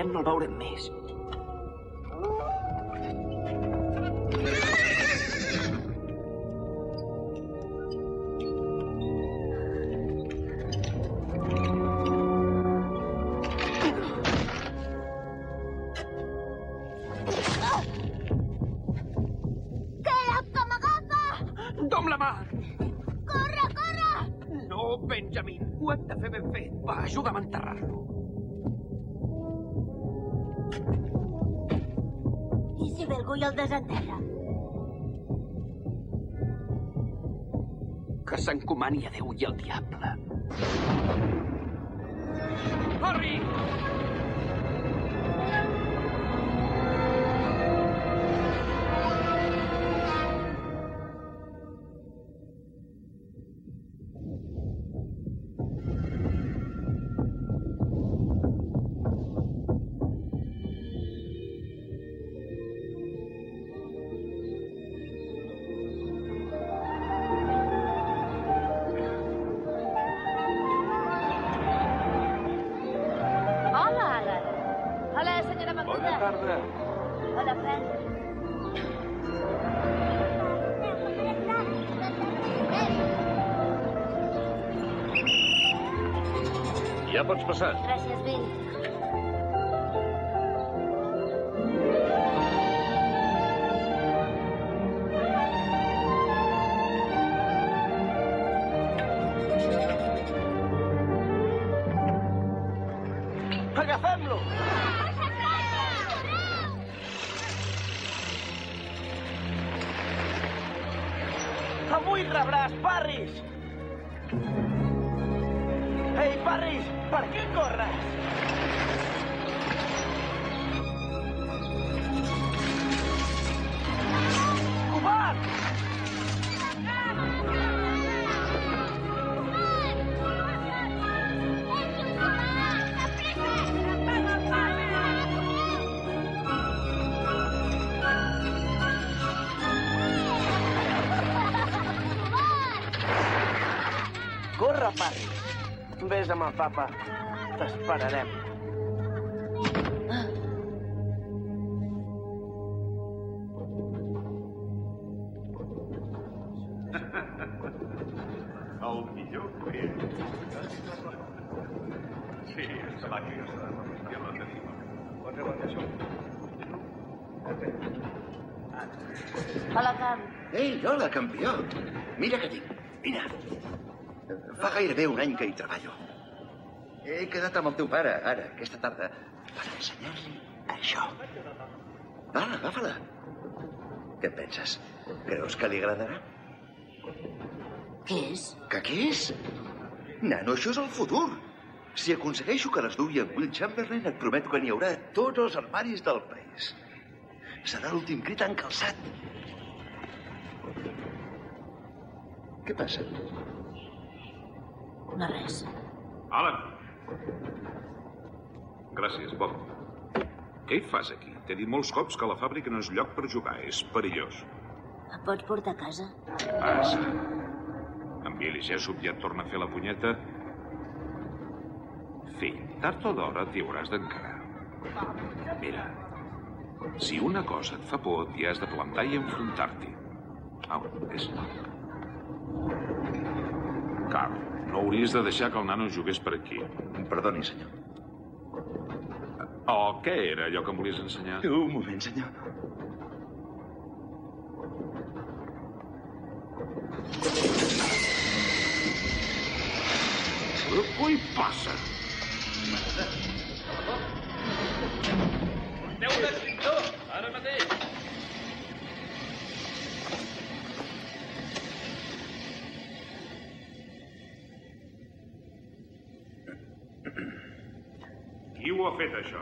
aviat no el s'encomani a Déu i al diable. Corri! Pots passar. Gràcies, Bill. Vés amb el papa. T'esperarem. El millor client. Sí, és la que ja la tenim. Pot rebaixar això. Hola, Cam. Ei, hola, campió. Mira què tinc. Vine. Fa gairebé un any que hi treballo. He quedat amb el teu pare, ara, aquesta tarda, per ensenyar-li això. Va, agafa-la. Què en penses? Creus que li agradarà? Què és? Que què és? Nano, això és el futur. Si aconsegueixo que les dugui amb Will Chamberlain, et prometo que n'hi haurà tots els armaris del país. Serà l'últim crit encalçat. Què passa? No res. Alan! Gràcies, Bob. Què hi fas aquí? T'he dit molts cops que la fàbrica no és lloc per jugar. És perillós. Em pots portar a casa? Passa. En Billy Jessup ja et torna a fer la punyeta. Fill, tard o d'hora t'hi hauràs d'encarar. Mira, si una cosa et fa por, t'hi has de plantar i enfrontar-t'hi. Au, és Carl, no hauries de deixar que el nano jugués per aquí. Perdoni, senyor. Oh, què era allò que em volies ensenyar? Un moment, senyor. Ui, passa! Qui ho ha fet, això?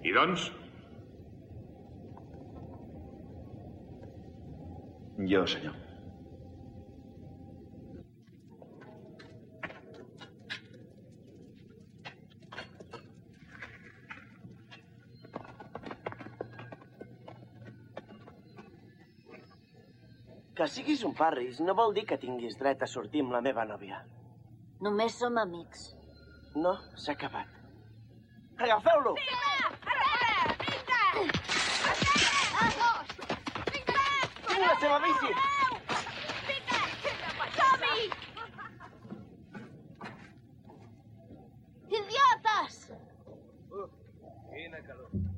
I doncs? Jo, senyor. Que siguis un Parris no vol dir que tinguis dret a sortir amb la meva nòvia. Només som amics. No, s'ha acabat. Agafeu-lo! Tinc la seva bici! Idiotes! Quina calor.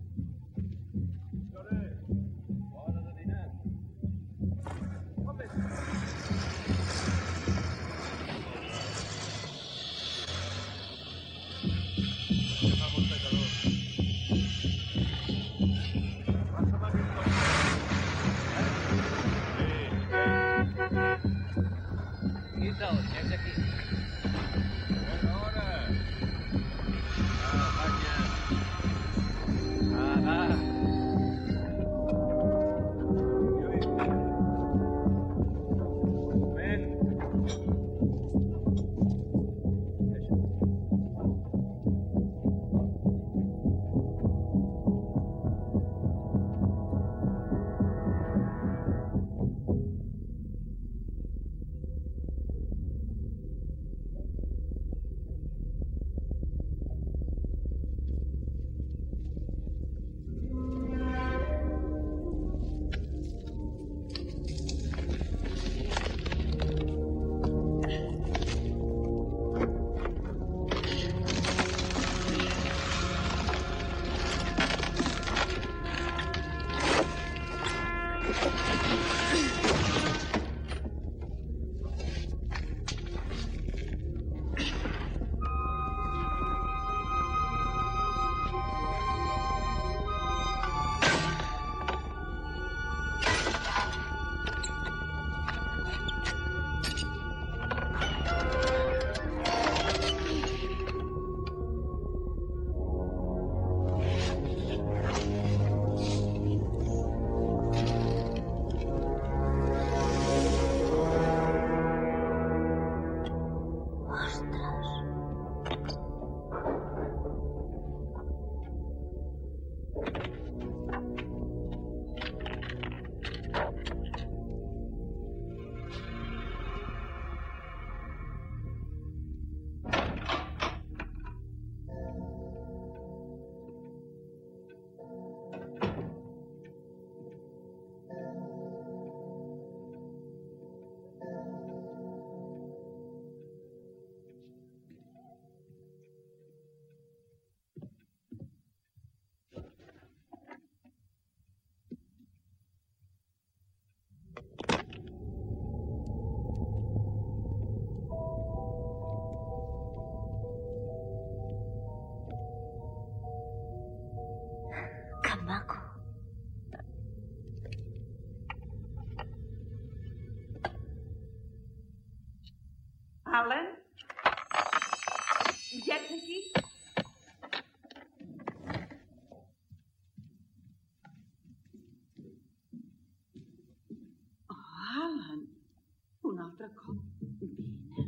Vine.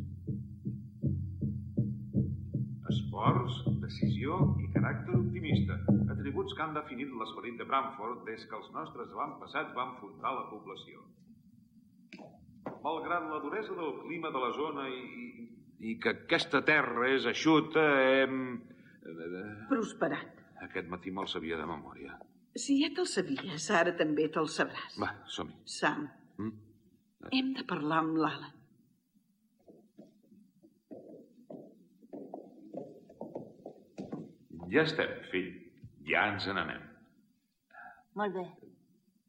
Esforç, decisió i caràcter optimista. Atributs que han definit l'esperit de Bramford des que els nostres avantpassats van fundar la població. Malgrat la duresa del clima de la zona i, i, i que aquesta terra és eixuta, hem... Prosperat. Aquest matí me'l sabia de memòria. Si ja te'l sabies, ara també te'l sabràs. Va, som-hi. Sam, Mm? Hem de parlar amb l'Alan. Ja estem, fill. Ja ens n'anem. Molt bé.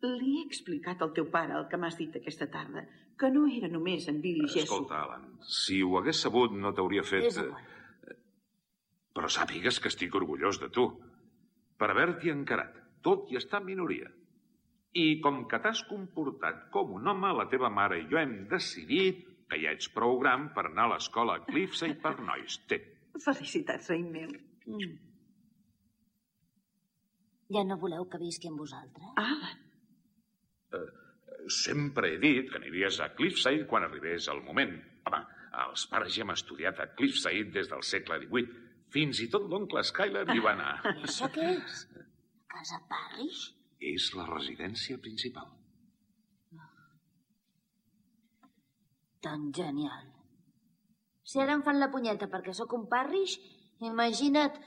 Li he explicat al teu pare el que m'has dit aquesta tarda, que no era només en Billy Jessop. Escolta, Alan, si ho hagués sabut no t'hauria fet... És igual. Però sàpigues que estic orgullós de tu. Per haver-t'hi encarat, tot i estar en minoria. I com que t'has comportat com un home, la teva mare i jo hem decidit que ja ets prou gran per anar a l'escola Cliffside per nois. Té. Felicitats, rei meu. Mm. Ja no voleu que visqui amb vosaltres? Alan, Sempre he dit que aniries a Cliffside quan arribés el moment. Home, els pares ja hem estudiat a Cliffside des del segle XVIII. Fins i tot l'oncle Skyler hi va anar. I això què és? Casa Parrish? És la residència principal. Tan genial. Si ara em fan la punyeta perquè sóc un Parrish, imagina't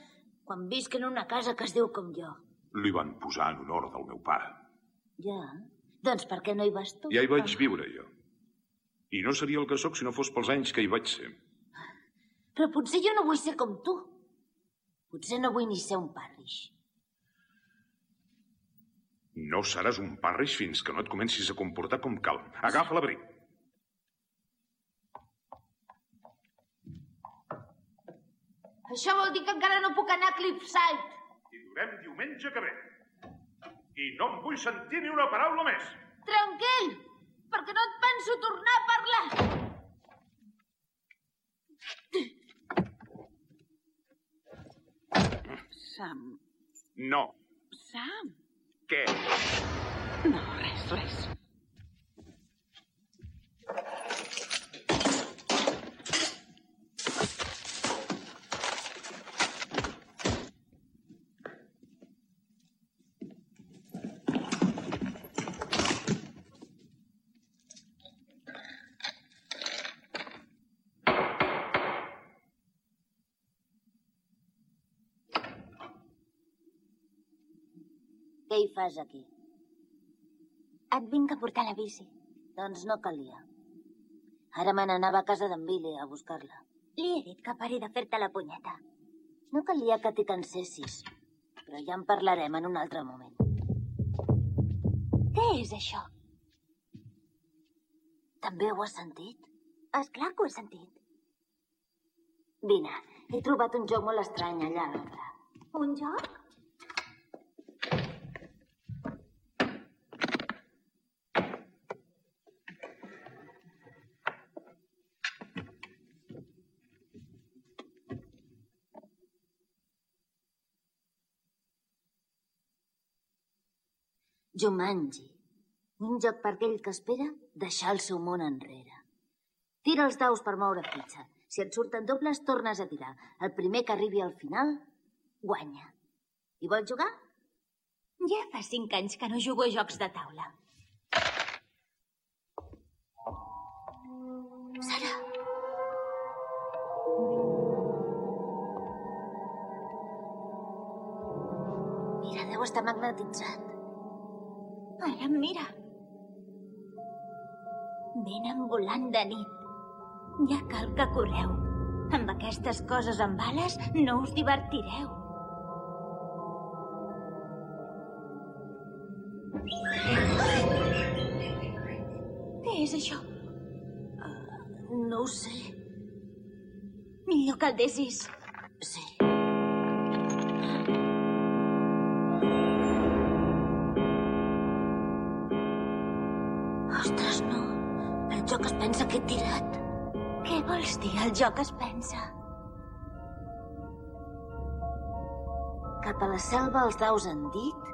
Quan visc en una casa que es diu com jo. Li van posar en honor del meu pare. Ja. Doncs per què no hi vas tu? Ja hi vaig viure, jo. I no seria el que sóc si no fos pels anys que hi vaig ser. Però potser jo no vull ser com tu. Potser no vull ni ser un parrish. No seràs un parrish fins que no et comencis a comportar com cal. Agafa l'abric. Això vol dir que encara no puc anar a Cliffside. I durem diumenge que ve. I no em vull sentir ni una paraula més. Tranquil, perquè no et penso tornar a parlar. Sam, No. Sam. Què? No, res, fas aquí? Et vinc a portar la bici. Doncs no calia. Ara me n'anava a casa d'en Billy a buscar-la. Li he dit que pari de fer-te la punyeta. No calia que t'hi cansessis, però ja en parlarem en un altre moment. Què és això? També ho has sentit? És clar que ho he sentit. Vine, he trobat un joc molt estrany allà a l'ombra. Un joc? Jumanji. Un joc per aquell que espera deixar el seu món enrere. Tira els daus per moure fitxa. Si et surten dobles, tornes a tirar. El primer que arribi al final, guanya. Hi vols jugar? Ja fa cinc anys que no jugo a jocs de taula. Sara. Mira, deu estar magnetitzat. Ara em mira. Venen volant de nit. Ja cal que correu. Amb aquestes coses amb bales no us divertireu. Què és això? No ho sé. Millor que el desis. Dir, el joc es pensa? Cap a la selva els daus han dit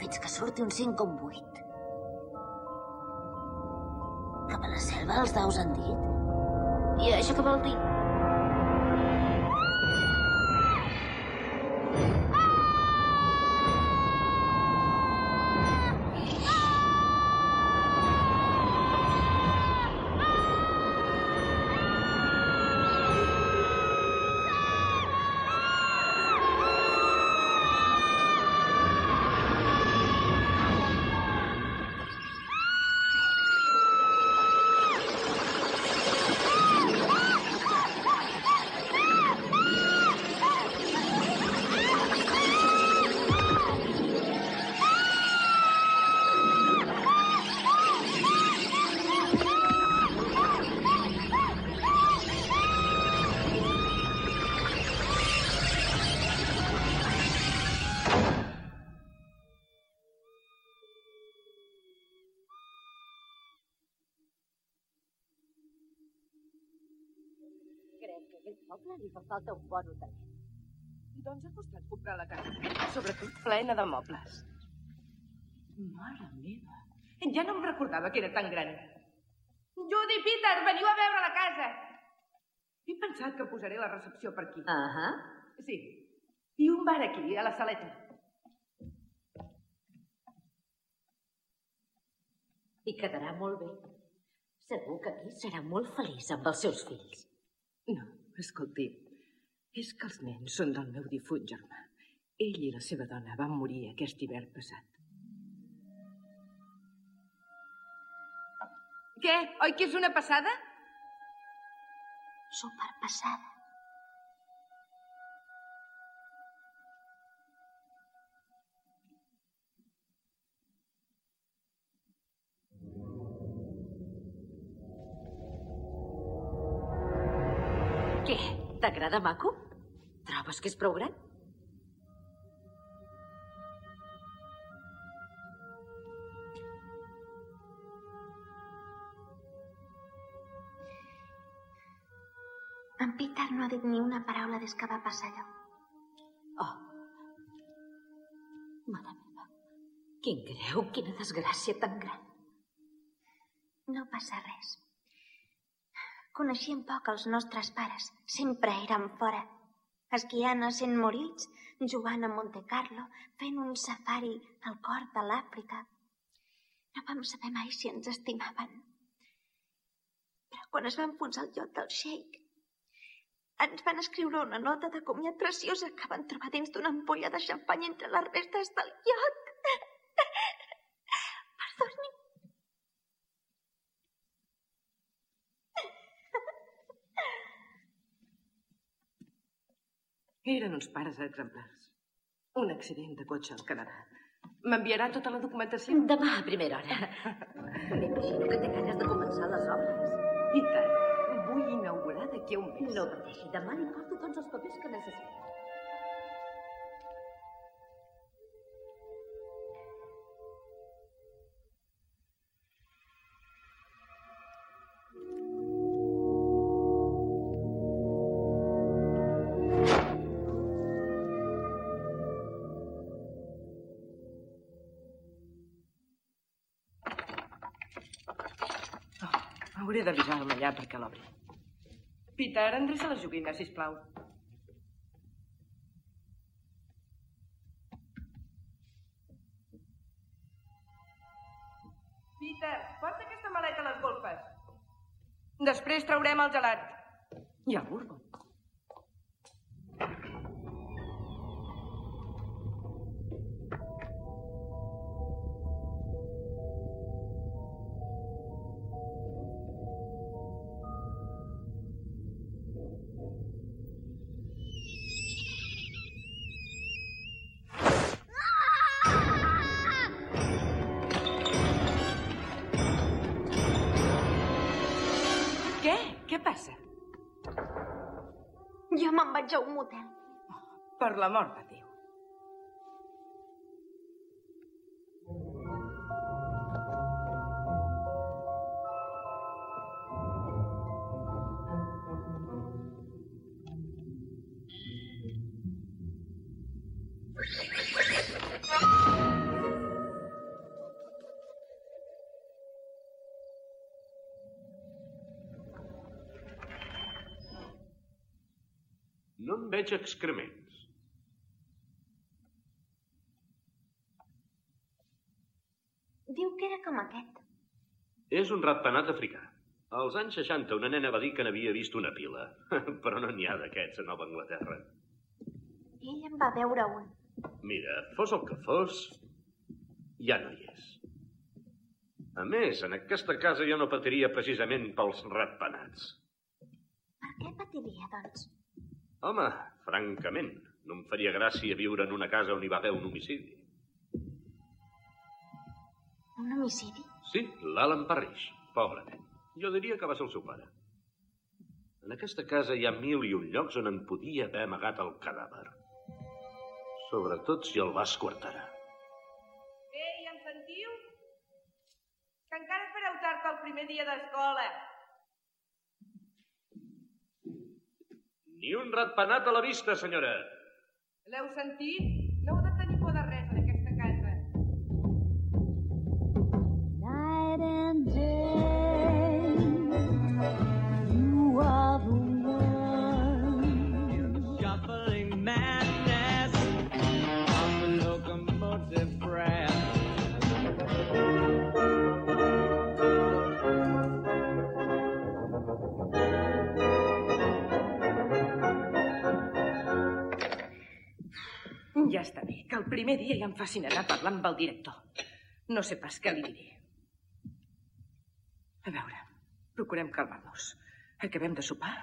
fins que surti un 5 com 8. Cap a la selva els daus han dit? I això què vol dir? Falta un bon hotelet. Doncs ha costat comprar la casa. Sobretot plena de mobles. Mare meva. Ja no em recordava que era tan gran. Judy, Peter, veniu a veure la casa. He pensat que posaré la recepció per aquí. Ahà. Sí. I un bar aquí, a la saleta. I quedarà molt bé. Segur que aquí serà molt feliç amb els seus fills. No, escolti. És que els nens són del meu difunt germà. Ell i la seva dona van morir aquest hivern passat. Què? Oi que és una passada? Superpassada. T'agrada maco? Trobes que és prou gran? En Peter no ha dit ni una paraula des que va passar allò. Oh. Mare meva. Quin greu, quina desgràcia tan gran. No passa res. Coneixíem poc els nostres pares. Sempre eren fora. Esquiant a Saint Moritz, jugant a Monte Carlo, fent un safari al cor de l'Àfrica. No vam saber mai si ens estimaven. Però quan es van posar al lloc del xeic, ens van escriure una nota de comiat preciosa que van trobar dins d'una ampolla de xampany entre les restes del iot. Eren uns pares exemplars. Un accident de cotxe al Canadà. M'enviarà tota la documentació? Demà a primera hora. M'imagino que té ganes de començar les obres. I tant. Vull inaugurar d'aquí a un mes. No pateixi, demà li porto tots els papers que necessita. Hauré d'avisar el Mallà perquè l'obri. Peter, endreça les joguines, sisplau. Peter, porta aquesta maleta a les golfes. Després traurem el gelat. I el bourbon. Vaig a un motel. Per l'amor de veig excrements. Diu que era com aquest. És un ratpenat africà. Als anys 60 una nena va dir que n'havia vist una pila. Però no n'hi ha d'aquests a Nova Anglaterra. Ell en va veure un. Mira, fos el que fos, ja no hi és. A més, en aquesta casa jo no patiria precisament pels ratpenats. Per què patiria, doncs? Home, francament, no em faria gràcia viure en una casa on hi va haver un homicidi. Un homicidi? Sí, l'Alan Parrish, pobre nen. Jo diria que va ser el seu pare. En aquesta casa hi ha mil i un llocs on en podia haver amagat el cadàver. Sobretot si el va esquarterar. Ei, em sentiu? Que encara fareu tard el primer dia d'escola. Ni un ratpenat a la vista, senyora. L'heu sentit? Ja està bé, que el primer dia ja em fascinarà parlar amb el director. No sé pas què li diré. A veure, procurem calmar-nos. Acabem de sopar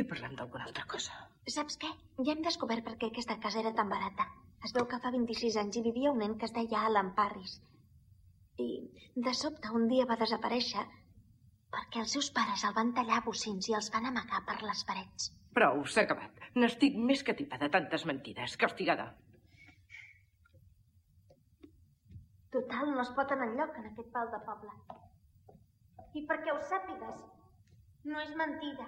i parlem d'alguna altra cosa. Saps què? Ja hem descobert per què aquesta casa era tan barata. Es veu que fa 26 anys hi vivia un nen que es deia Alan Parris. I de sobte un dia va desaparèixer perquè els seus pares el van tallar a bocins i els van amagar per les parets. Prou, s'ha acabat. N'estic més que tipa de tantes mentides. Castigada. Total, no es pot anar enlloc en aquest pal de poble. I perquè ho sàpigues, no és mentida.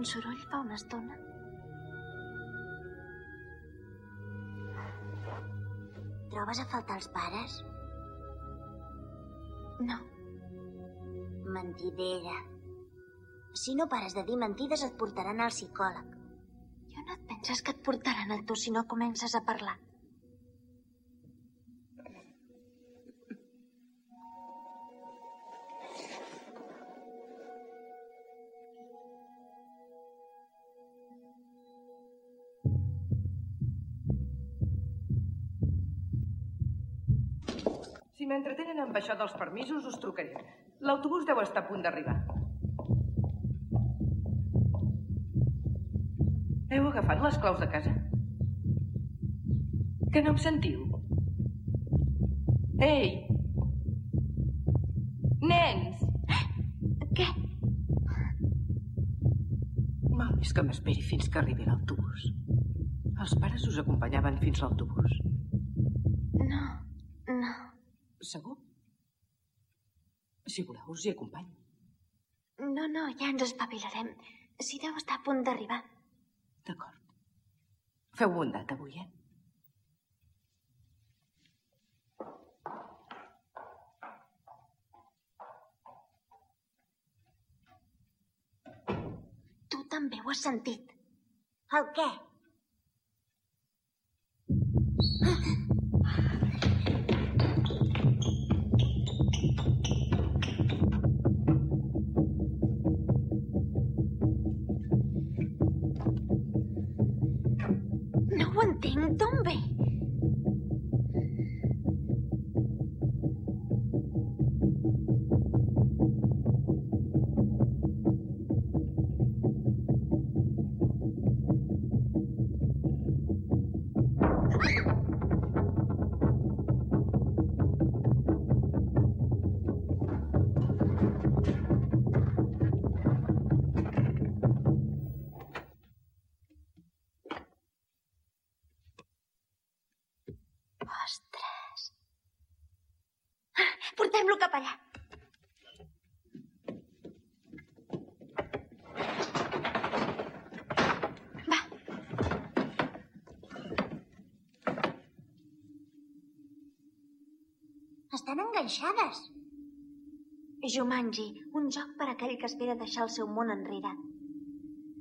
Un soroll fa una estona? Trobes a faltar els pares? No. Mentidera. Si no pares de dir mentides, et portaran al psicòleg. Jo no et penses que et portaran a tu si no comences a parlar. M'entretenen amb això dels permisos, us trucaré. L'autobús deu estar a punt d'arribar. Heu agafat les claus de casa? Que no em sentiu? Ei! Nens! Què? Val més que m'esperi fins que arribi l'autobús. Els pares us acompanyaven fins l'autobús. No, no. Segur? Si voleu, us hi acompanyo. No, no, ja ens espavilarem. Si deu estar a punt d'arribar. D'acord. Feu bondat avui, eh? Tu també ho has sentit. El què? Portem-lo cap allà. Va. Estan enganxades. Jumanji, un joc per aquell que espera deixar el seu món enrere.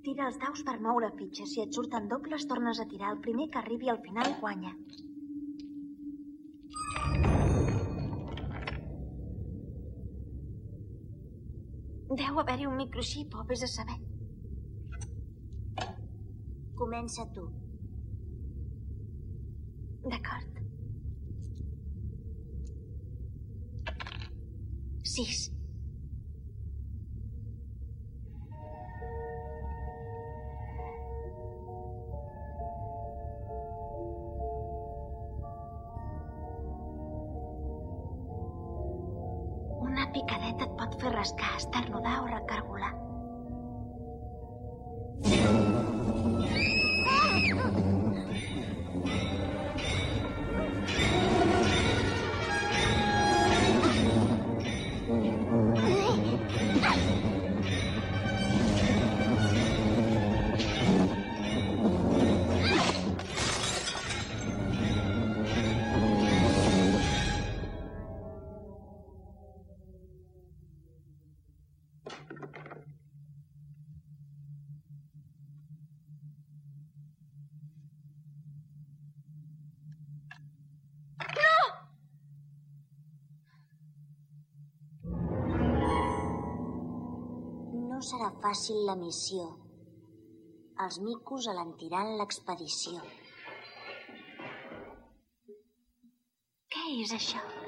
Tira els daus per moure fitxes. Si et surten dobles, tornes a tirar. El primer que arribi al final guanya. Deu haver-hi un microxip, o vés a saber. Comença tu. D'acord. Sis. Fàcil la missió. Els micos alentiran l'expedició. Què és això?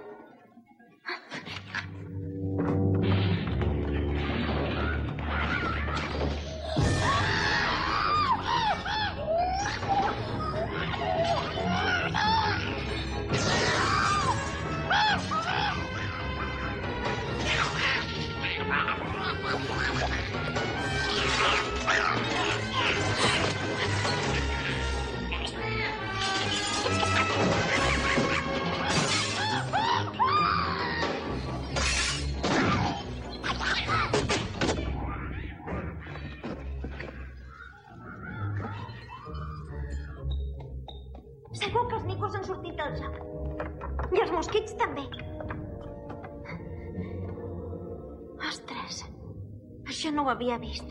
Havia vist.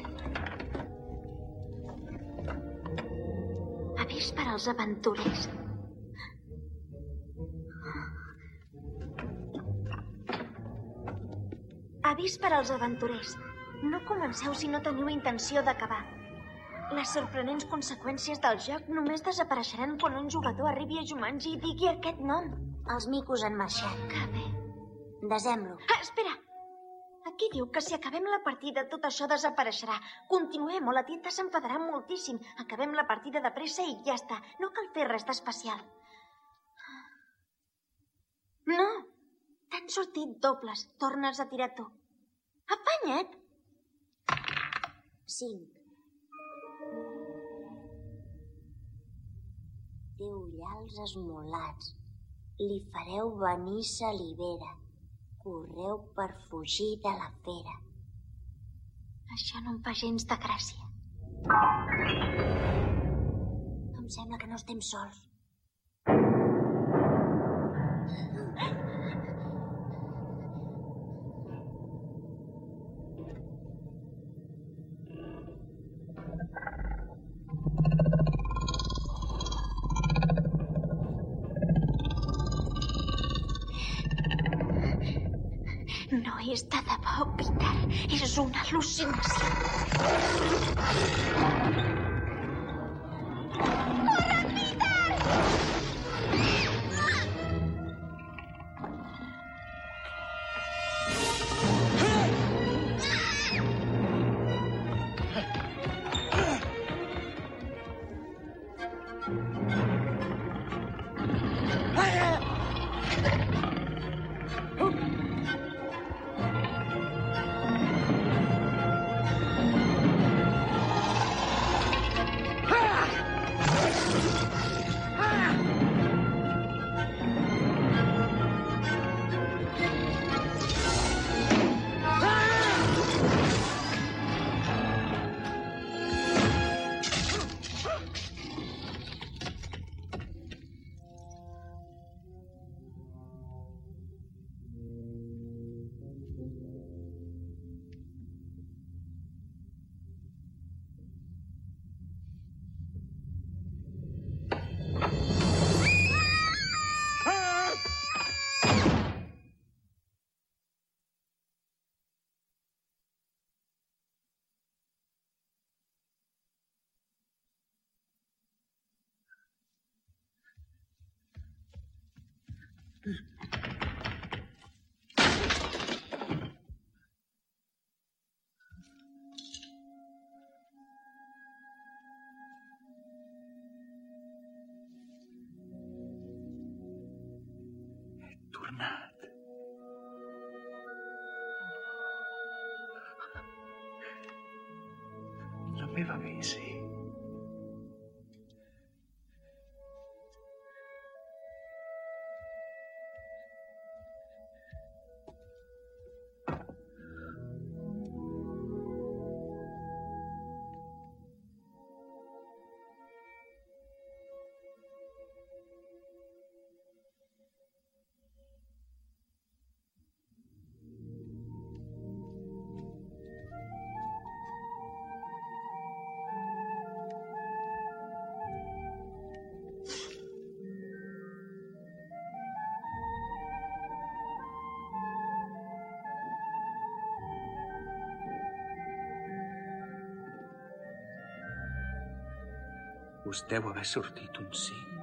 Avís per als aventurers. Avís per als aventurers. No comenceu si no teniu intenció d'acabar. Les sorprenents conseqüències del joc només desapareixeran quan un jugador arribi a Jumanji i digui aquest nom. Els micos han marxat. Que bé. Desem-lo. Ah, espera! Aquí diu que si acabem la partida tot això desapareixerà. Continuem o la tieta s'enfadarà moltíssim. Acabem la partida de pressa i ja està. No cal fer res d'especial. No! T'han sortit dobles. Tornes a tirar tu. Apanya't! Cinc. Té ullals esmolats. Li fareu venir salivera. Correu per fugir de la fera. Això no em fa gens de gràcia. Em sembla que no estem sols. És una al·lucinació. tornat. La meva bici. Us deu haver sortit un 5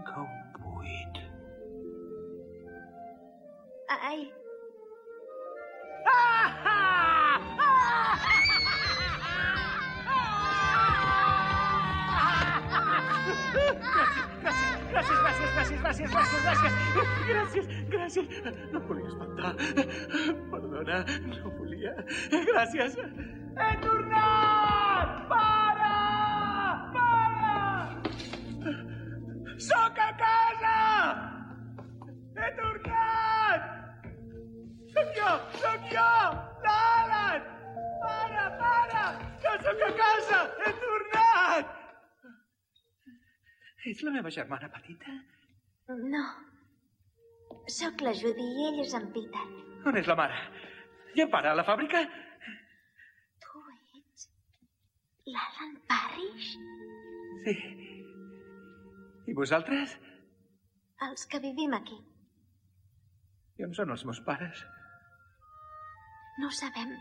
Judy i ell és en Peter. On és la mare? I en pare a la fàbrica? Tu ets l'Alan Parrish? Sí. I vosaltres? Els que vivim aquí. I on són els meus pares? No ho sabem.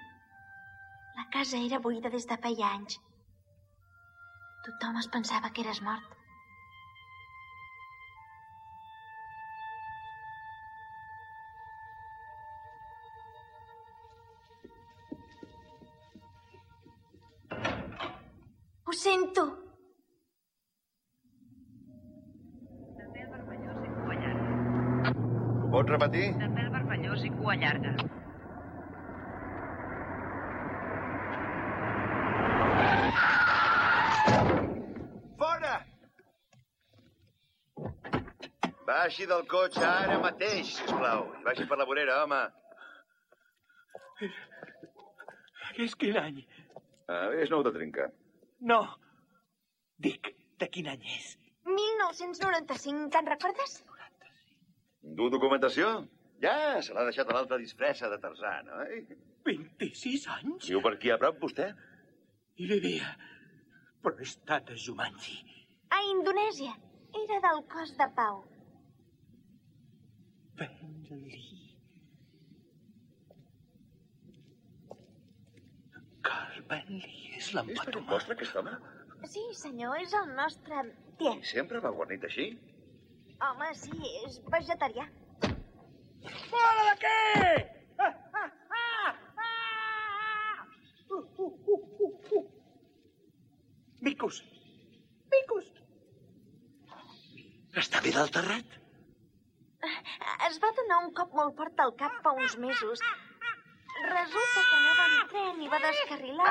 La casa era buida des de feia anys. Tothom es pensava que eres mort. Sento. Ho pots repetir? De pèl vermellós i cua llarga. Fora! Baixi del cotxe ara mateix, sisplau. I vagi per la vorera, home. És quin any? Ah, és nou de trinca. No. Dic, de quin any és? 1995, te'n recordes? Du documentació? Ja, se l'ha deixat a l'altra disfressa de Tarzan, oi? 26 anys? Viu per aquí a prop, vostè? I vivia. Però he estat a Jumanji. A Indonèsia. Era del cos de pau. Bentley. Carl Bentley és l'empatoma. Vostre, aquest home? Sí, senyor, és el nostre tiet. Sempre va guarnit així? Home, sí, és vegetarià. Fora d'aquí! Ah, ah, ah, ah! Uh, uh, uh, uh, uh. Micos! Micos! Està bé del terrat? Es va donar un cop molt fort al cap fa uns mesos. Resulta que anava en tren i va descarrilar.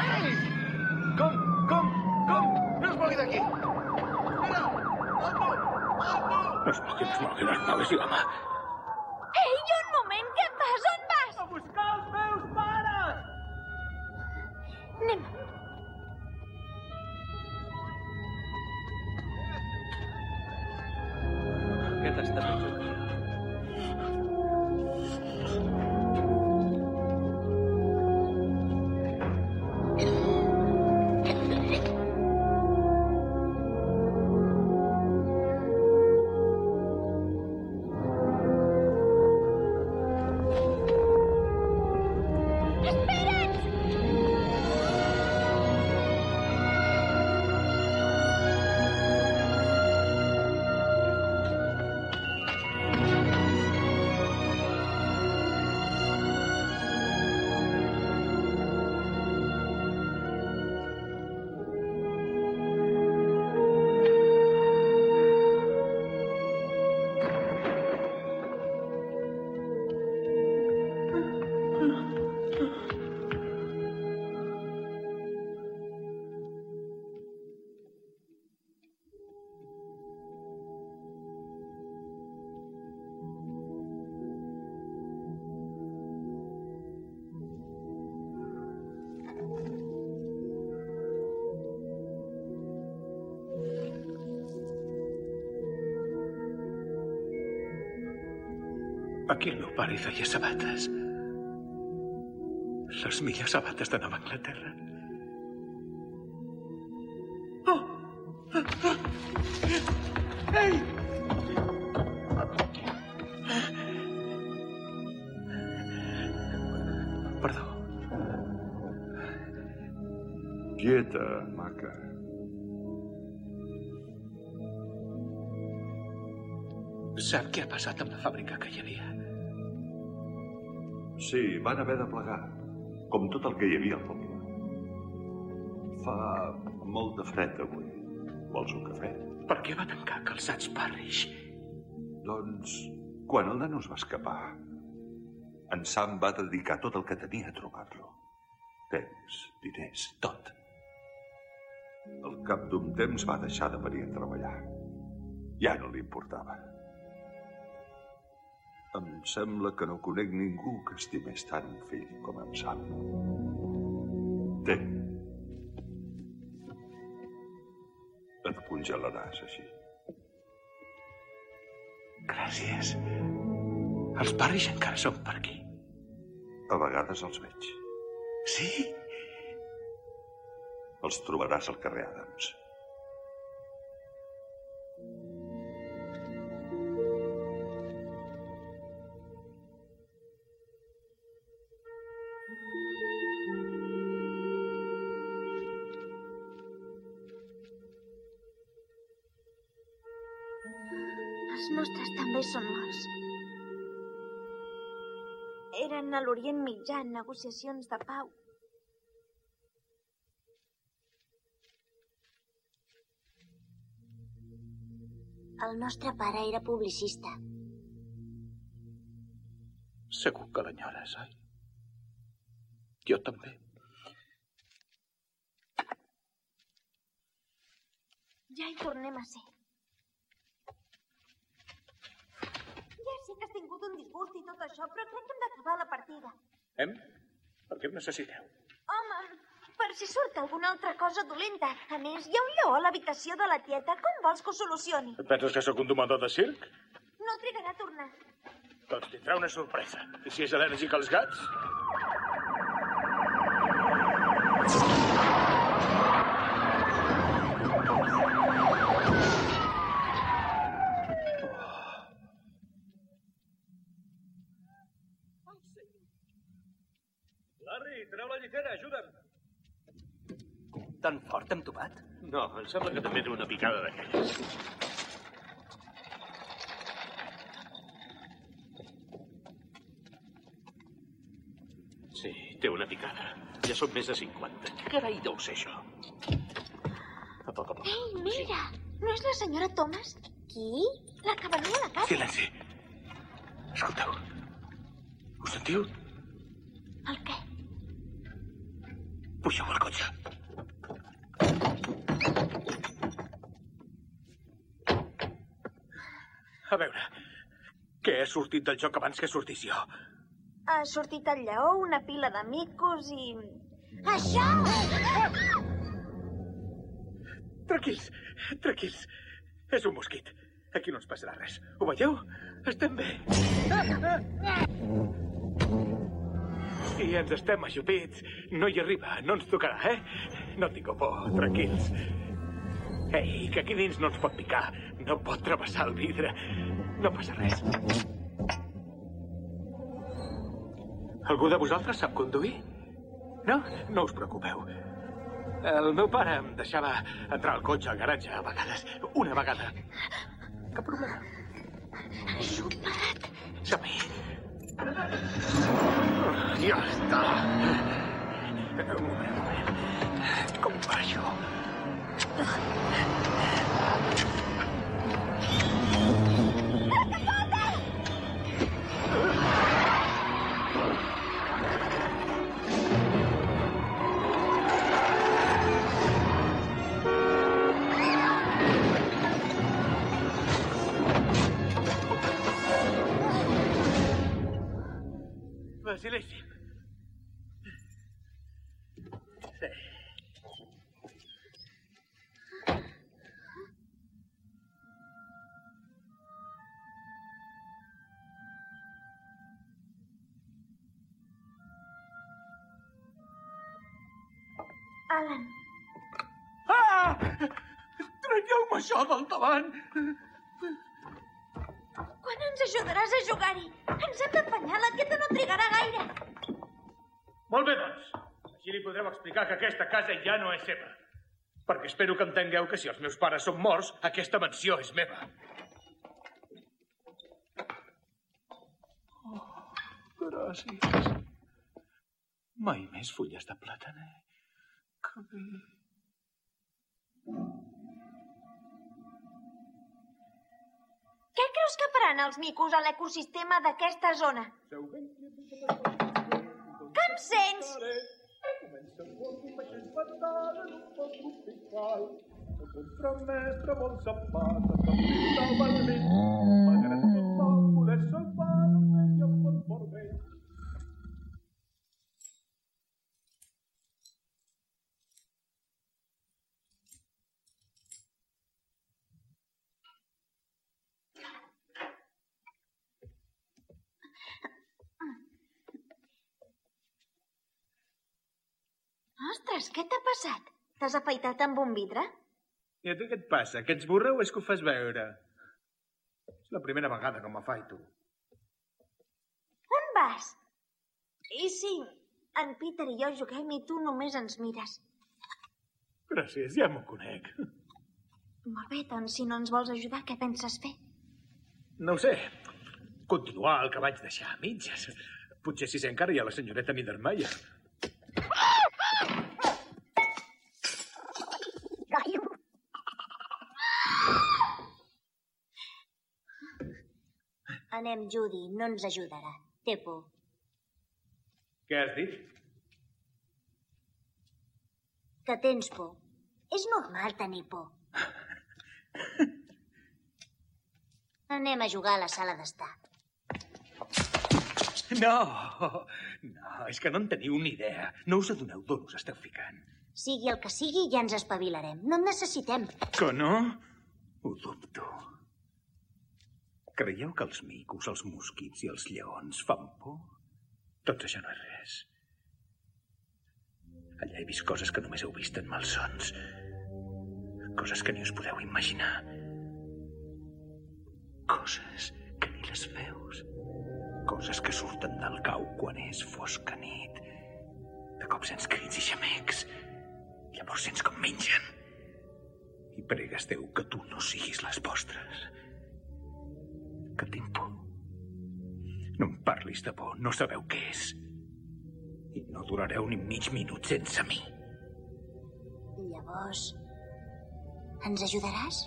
Ei! Com, com, com? No es mogui d'aquí! Mira! Algú! Algú! No es mogui, no es mogui, no es mogui, sí, home. Aquí el meu pare hi feia sabates. Les millors sabates de Nova Anglaterra. Oh! Ah, ah. Ei! Perdó. Quieta, maca. Sap què ha passat amb la fàbrica que hi havia? Sí, van haver de plegar. Com tot el que hi havia al poble. Fa molt de fred avui. Vols un cafè? Per què va tancar calçats Parrish? Doncs, quan el nano es va escapar, en Sam va dedicar tot el que tenia a trobar-lo. Temps, diners, tot. Al cap d'un temps va deixar de venir a treballar. Ja no li importava. Em sembla que no conec ningú que estimés tant un fill com en Sam. Té. Et congelaràs així. Gràcies. Els Parrish encara són per aquí. A vegades els veig. Sí? Els trobaràs al carrer Adams. A l'Orient Mitjà en negociacions de pau. El nostre pare era publicista. Segur que l'enyores, oi? Jo també. Ja hi tornem a ser. Ja sé que has tingut un disgust i tot això, però crec que hem d'acabar la partida. Hem? Per què em necessiteu? Home, per si surt alguna altra cosa dolenta. A més, hi ha un lleó a l'habitació de la tieta. Com vols que ho solucioni? Et penses que sóc un domador de circ? No trigarà a tornar. Doncs tindrà una sorpresa. I si és al·lèrgic als gats? Larry, treu la llitera, ajuda'm. Tan fort hem topat? No, em sembla que també té una picada d'aquelles. Sí, té una picada. Ja són més de 50. Què carai deu ser això? A poc a poc. Ei, mira! No és la senyora Thomas? Qui? La que venia a la casa. Silenci. Escolteu. Ho sentiu? El què? Pugeu al cotxe. A veure, què ha sortit del joc abans que sortís jo? Ha sortit el lleó, una pila de micos i... Això! Tranquils, tranquils. És un mosquit. Aquí no ens passarà res. Ho veieu? Estem bé. Si ens estem ajupits, no hi arriba, no ens tocarà, eh? No tingueu por, tranquils. Ei, que aquí dins no ens pot picar, no pot travessar el vidre. No passa res. Algú de vosaltres sap conduir? No? No us preocupeu. El meu pare em deixava entrar al cotxe al garatge a vegades. Una vegada. Cap problema. Ajuda't. Som-hi. Ja està. Un Traieu-me això del davant! quan ens ajudaràs a jugar-hi? Ens hem d'empenyar, la tieta no trigarà gaire. Molt bé, doncs. Així li podreu explicar que aquesta casa ja no és seva. Perquè espero que entengueu que si els meus pares són morts, aquesta mansió és meva. Oh, gràcies. Mai més fulles de plàtaner. Que bé. Creus que faran els micos a l'ecosistema d'aquesta zona? Que em sents? Contramestre, bon sapat, capita valent, malgrat tot poder salvar Ostres, què t'ha passat? T'has afaitat amb un vidre? I a tu què et passa? Que ets burra o és que ho fas veure? És la primera vegada que m'afaito. On vas? I sí, en Peter i jo juguem i tu només ens mires. Gràcies, ja m'ho conec. Molt bé, doncs si no ens vols ajudar, què penses fer? No ho sé. Continuar el que vaig deixar a mitges. Potser si sé encara hi ha la senyoreta Niedermayer. Anem, Judy, no ens ajudarà. Té por. Què has dit? Que tens por. És normal tenir por. Anem a jugar a la sala d'estar. No, no, és que no en teniu ni idea. No us adoneu d'on us esteu ficant. Sigui el que sigui, ja ens espavilarem. No en necessitem. Que no? Ho dubto. Creieu que els micos, els mosquits i els lleons fan por? Tot això no és res. Allà he vist coses que només heu vist en malsons. Coses que ni us podeu imaginar. Coses que ni les veus. Coses que surten del cau quan és fosca nit. De cop sents crits i xamecs. Llavors sents com mengen. I pregues Déu que tu no siguis les postres. Que tinc por. No em parlis de por, no sabeu què és. I no durareu ni mig minut sense mi. Llavors, ens ajudaràs?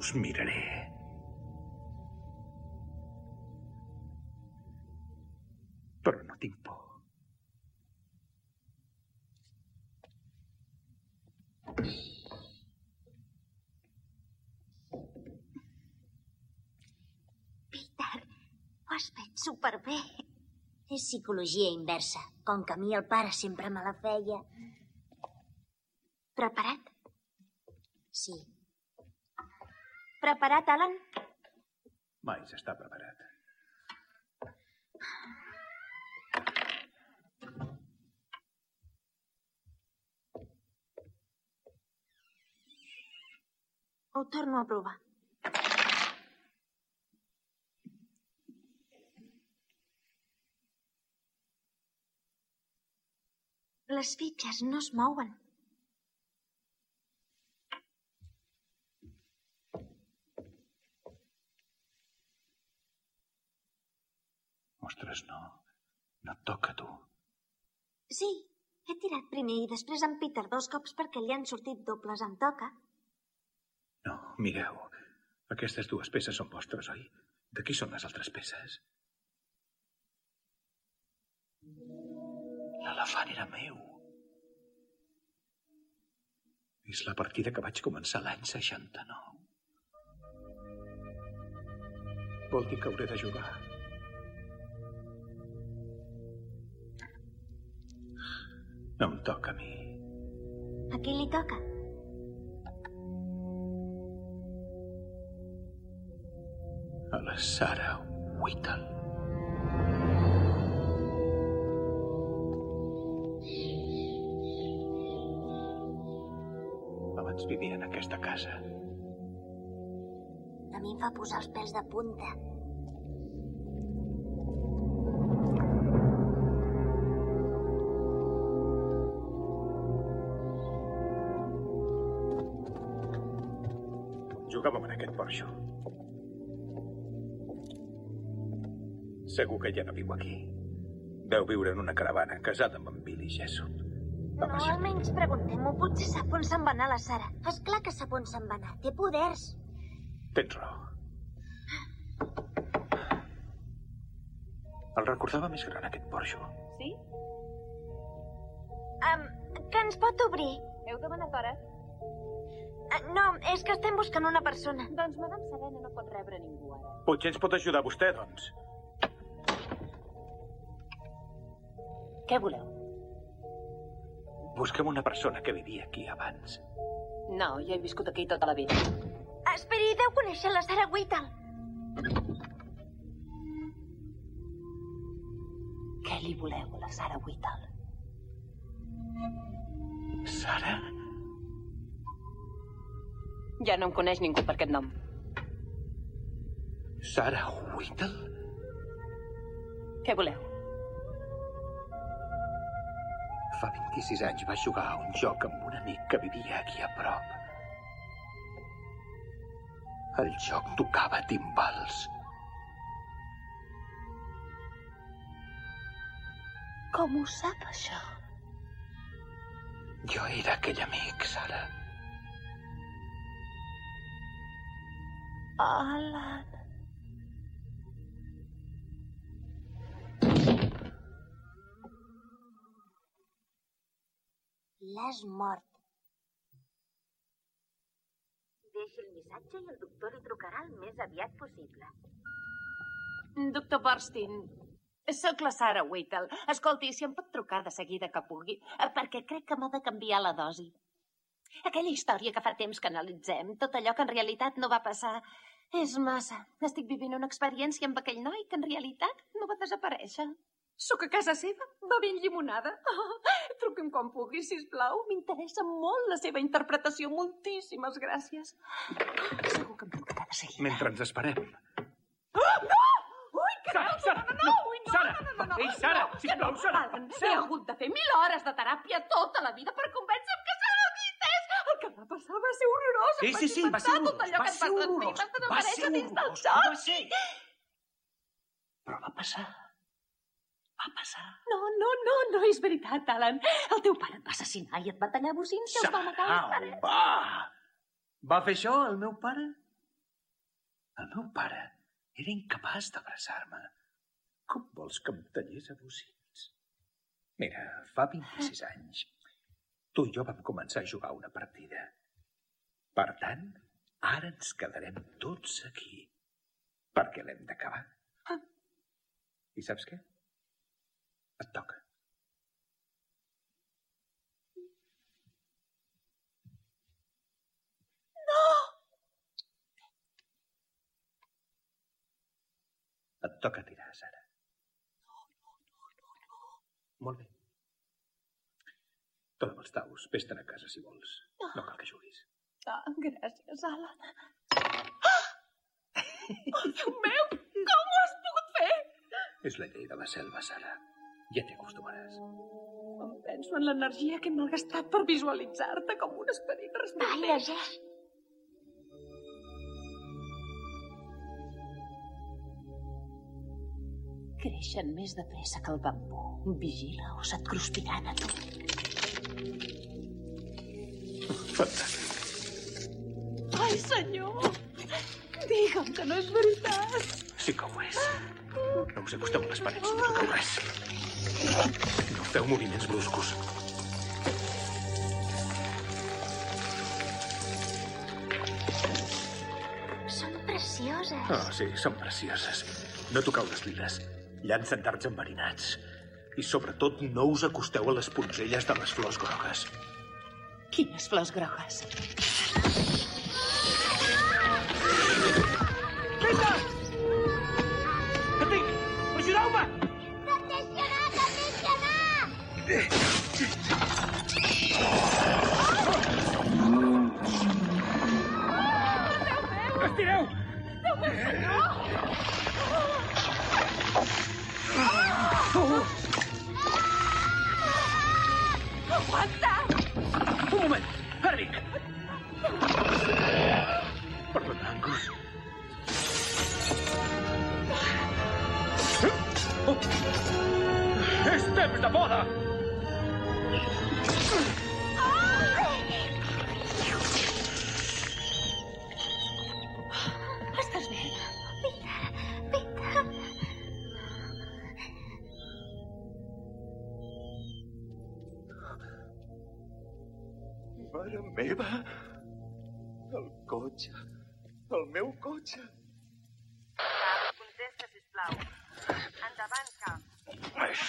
Us miraré. Però no tinc por. Peter, has fet superbé. És psicologia inversa, com que a mi el pare sempre me la feia. Preparat? Sí. Preparat, Alan? Mai s'està preparat. Ho torno a provar. Les fitxes no es mouen. Ostres, no. No et toca, tu. Sí, he tirat primer i després en Peter dos cops perquè li han sortit dobles em toca. No, mireu. Aquestes dues peces són vostres, oi? De qui són les altres peces? L'elefant era meu. És la partida que vaig començar l'any 69. Vol dir que hauré de jugar. No em toca a mi. A qui li toca? A la Sarah Whittle. vivia en aquesta casa. A mi em fa posar els pèls de punta. Jugàvem en aquest porxo. Segur que ja no viu aquí. Deu viure en una caravana casada amb en Billy Jessup. No, almenys preguntem-ho. Potser sap on se'n va anar la Sara. És clar que sap on se'n va anar. Té poders. Tens raó. El recordava més gran, aquest porxo. Sí? Um, que ens pot obrir? Heu demanat hora? Uh, no, és que estem buscant una persona. Doncs Madame Serena no pot rebre ningú ara. Potser ens pot ajudar vostè, doncs. Què voleu? Busquem una persona que vivia aquí abans. No, jo he viscut aquí tota la vida. Esperi, deu conèixer la Sara Whittle. Què li voleu a la Sara Whittle? Sara? Ja no em coneix ningú per aquest nom. Sara Whittle? Què voleu? Fa 26 anys va jugar a un joc amb un amic que vivia aquí a prop. El joc tocava timbals. Com ho sap, això? Jo era aquell amic, Sara. Alan. L'has mort. Deixi el missatge i el doctor li trucarà el més aviat possible. Doctor Borstein, sóc la Sara Whittle. Escolti, si em pot trucar de seguida que pugui, eh, perquè crec que m'ha de canviar la dosi. Aquella història que fa temps que analitzem, tot allò que en realitat no va passar, és massa. Estic vivint una experiència amb aquell noi que en realitat no va desaparèixer. Sóc a casa seva, bevent llimonada. Oh, truqui'm quan pugui, si plau. M'interessa molt la seva interpretació. Moltíssimes gràcies. Segur que em trucarà de seguida. Mentre ens esperem. Oh, no! Ui, que Sara, no, Sara, no, no, no, no, ui, no, Sara, no, no, no, ei, Sara, no, sisplau, no. Sara, Sara. He hagut de fer mil hores de teràpia tota la vida per convèncer-me que Sara. El que va passar va ser horrorós. Sí, sí, sí, va ser inventar tot horrorós, allò va que et ser horrorós, va ser dins del horrorós, joc. va ser. Però va passar. Va passar. No, no, no, no és veritat, Alan. El teu pare et va assassinar i et va tallar bocins i els va matar als pares. va! Va fer això el meu pare? El meu pare era incapaç d'abraçar-me. Com vols que em tallés a bocins? Mira, fa 26 anys, tu i jo vam començar a jugar una partida. Per tant, ara ens quedarem tots aquí, perquè l'hem d'acabar. I saps què? Et toca. No! Et toca tirar, Sara. Molt bé. Dóna'm els daus. Vés-te'n a casa, si vols. No cal que juguis. Ah, gràcies, Alan. Ah! Oh, Déu meu! Com ho has pogut fer? És la llei de la selva, Sara. Ja t'hi acostumaràs. Em penso en l'energia que he malgastat per visualitzar-te com un esperit Va, resplendent. llegeix. Creixen més de pressa que el bambú. Vigila o se't cruspiran a tu. Fantàstic. Ai, senyor! Digue'm que no és veritat. Sí que ho és. No us acosteu a les parets, no toqueu res. No feu moviments bruscos. Són precioses. Oh, sí, són precioses. No toqueu les liles. Llancen dards enverinats. I sobretot no us acosteu a les punzelles de les flors grogues. Quines flors grogues. Estireu! Déu meu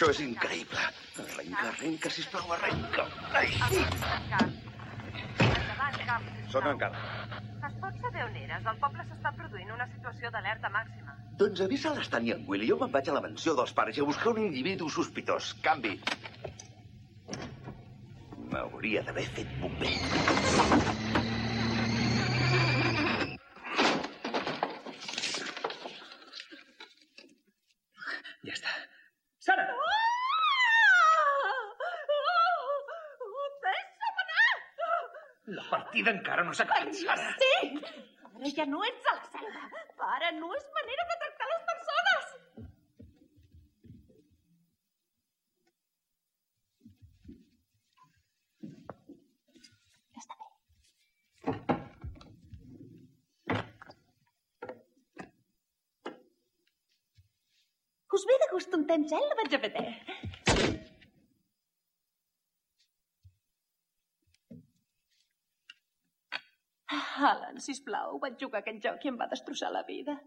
Això és increïble. Arrenca, arrenca, sisplau, arrenca. Ai! Endavant, Camp. Sóc encara. Es pot saber on eres? Al poble s'està produint una situació d'alerta màxima. Doncs avisa l'Estan i en Willy. Jo me'n vaig a la mansió dels pares a buscar un individu sospitós. Canvi. M'hauria d'haver fet bomber. Encara no s'ha acabat, Sara. Sí! Ara ja no ets a la selva. Ara no és manera de tractar les persones. Us ve de gust un temps gel, la vaig a fer. Alan, sisplau, vaig jugar aquest joc i em va destrossar la vida.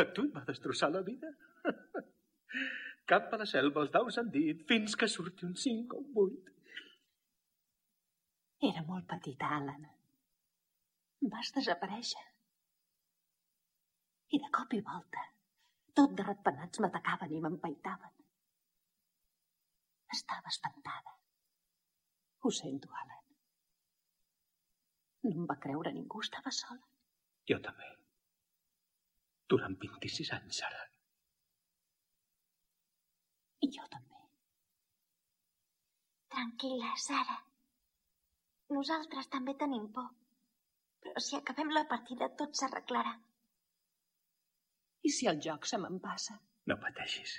A tu et va destrossar la vida? Cap a la selva, els daus han dit, fins que surti un 5 o un 8. Era molt petita, Alan. Vas desaparèixer. I de cop i volta, tot de ratpenats m'atacaven i m'empaitaven. Estava espantada. Ho sento, Alan. No em va creure ningú, estava sola. Jo també. Durant 26 anys, Sara. I jo també. Tranquil·la, Sara. Nosaltres també tenim por. Però si acabem la partida tot s'arreglarà. I si el joc se me'n passa? No pateixis.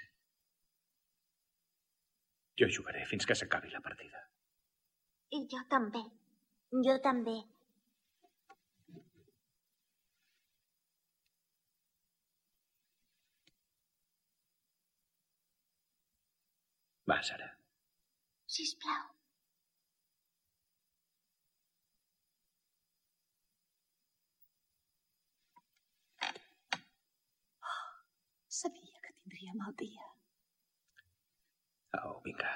Jo jugaré fins que s'acabi la partida. I jo també. Jo també. Va, Sara. Sisplau. Sabia que tindria mal dia. Au, vinga.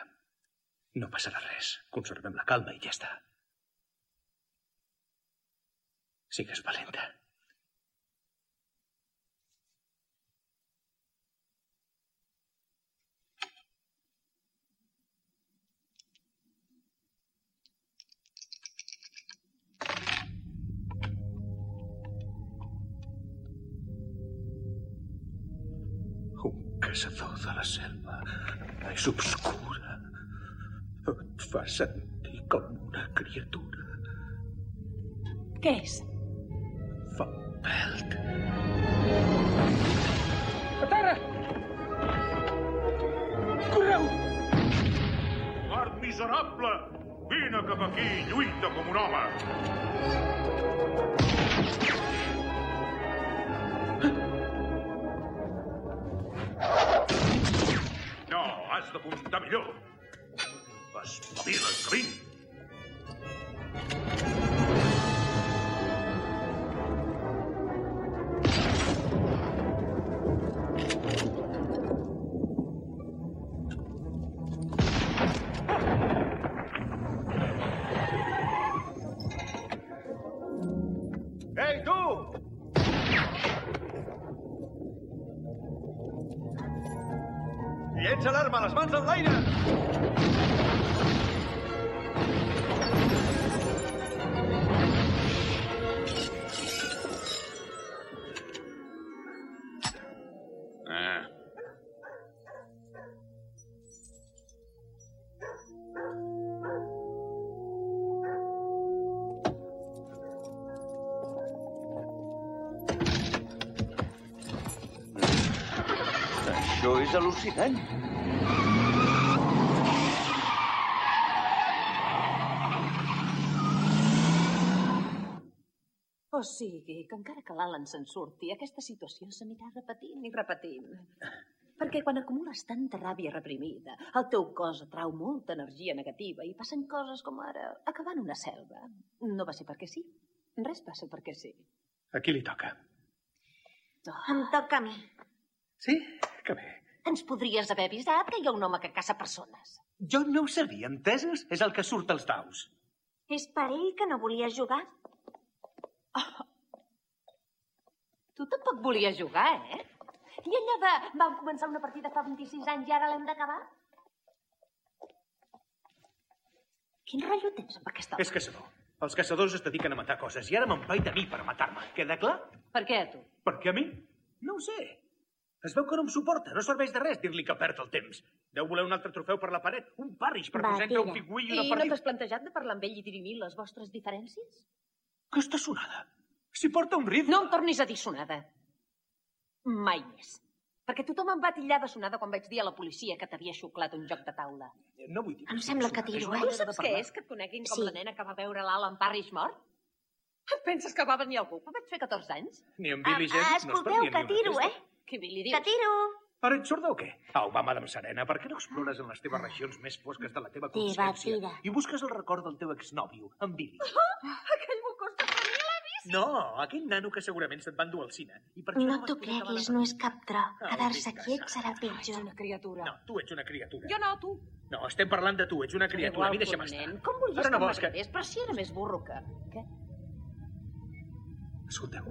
No passarà res. Conservem la calma i ja està. Sigues valenta. Caçador de la selva és obscura. Et fa sentir com una criatura. Què és? Fa un pèlt. A terra! Correu! Art miserable! Vine cap aquí i lluita com un home! Has d'apuntar millor. Espavila't, que L'arma, les mans en l'aire! Eh, Això és al·lucinant. O sigui, que encara que l'Alan se'n surti, aquesta situació s'anirà repetint i repetint. Perquè quan acumules tanta ràbia reprimida, el teu cos atrau molta energia negativa i passen coses com ara acabar en una selva. No va ser perquè sí. Res passa perquè sí. A qui li toca? Em toca a mi. Sí? Que bé. Ens podries haver avisat que hi ha un home que caça persones. Jo no ho sabia, entesos? És el que surt als daus. És per ell que no volia jugar. Tu tampoc volies jugar, eh? I allò de vam començar una partida fa 26 anys i ara l'hem d'acabar? Quin rotllo tens amb aquesta És caçador. Els caçadors es dediquen a matar coses i ara m'empaita a mi per matar-me. Queda clar? Per què a tu? Per què a mi? No ho sé. Es veu que no em suporta. No serveix de res dir-li que perd el temps. Deu voler un altre trofeu per la paret. Un parrish per Va, posar entre un pingüí i I una no perdita. t'has plantejat de parlar amb ell i dirimir les vostres diferències? Que està sonada. Si porta un ritme... No em tornis a dir sonada. Mai més. Perquè tothom em va tillar de sonada quan vaig dir a la policia que t'havia xuclat un joc de taula. No vull dir... Em sembla que tiro, eh? Tu saps què és que et coneguin com Sí. la nena que va veure l'Alan Parrish mort? Et penses que va venir algú quan vaig fer 14 anys? Ni en Billy Ah, Jesus no es perdia que ni una tiro, eh? Què Billy Que dius? tiro. Ara ets sorda o què? Au, va, Madame Serena, per què no explores en les teves regions més fosques de la teva consciència tira. i busques el record del teu exnòvio, en Billy? Aquell mocós de Toni l'he vist! No, aquell nano que segurament se't va endur al cine. I per això No t'ho creguis, la- no és cap tro. Au, Quedar-se quiet serà Ets pitjor. una criatura. No, tu ets una criatura. Jo no, tu. No, estem parlant de tu, ets una criatura. A mi deixa'm estar. Com volies Ara no que... m'agradés? Però si era més burro que... Què? Escolteu,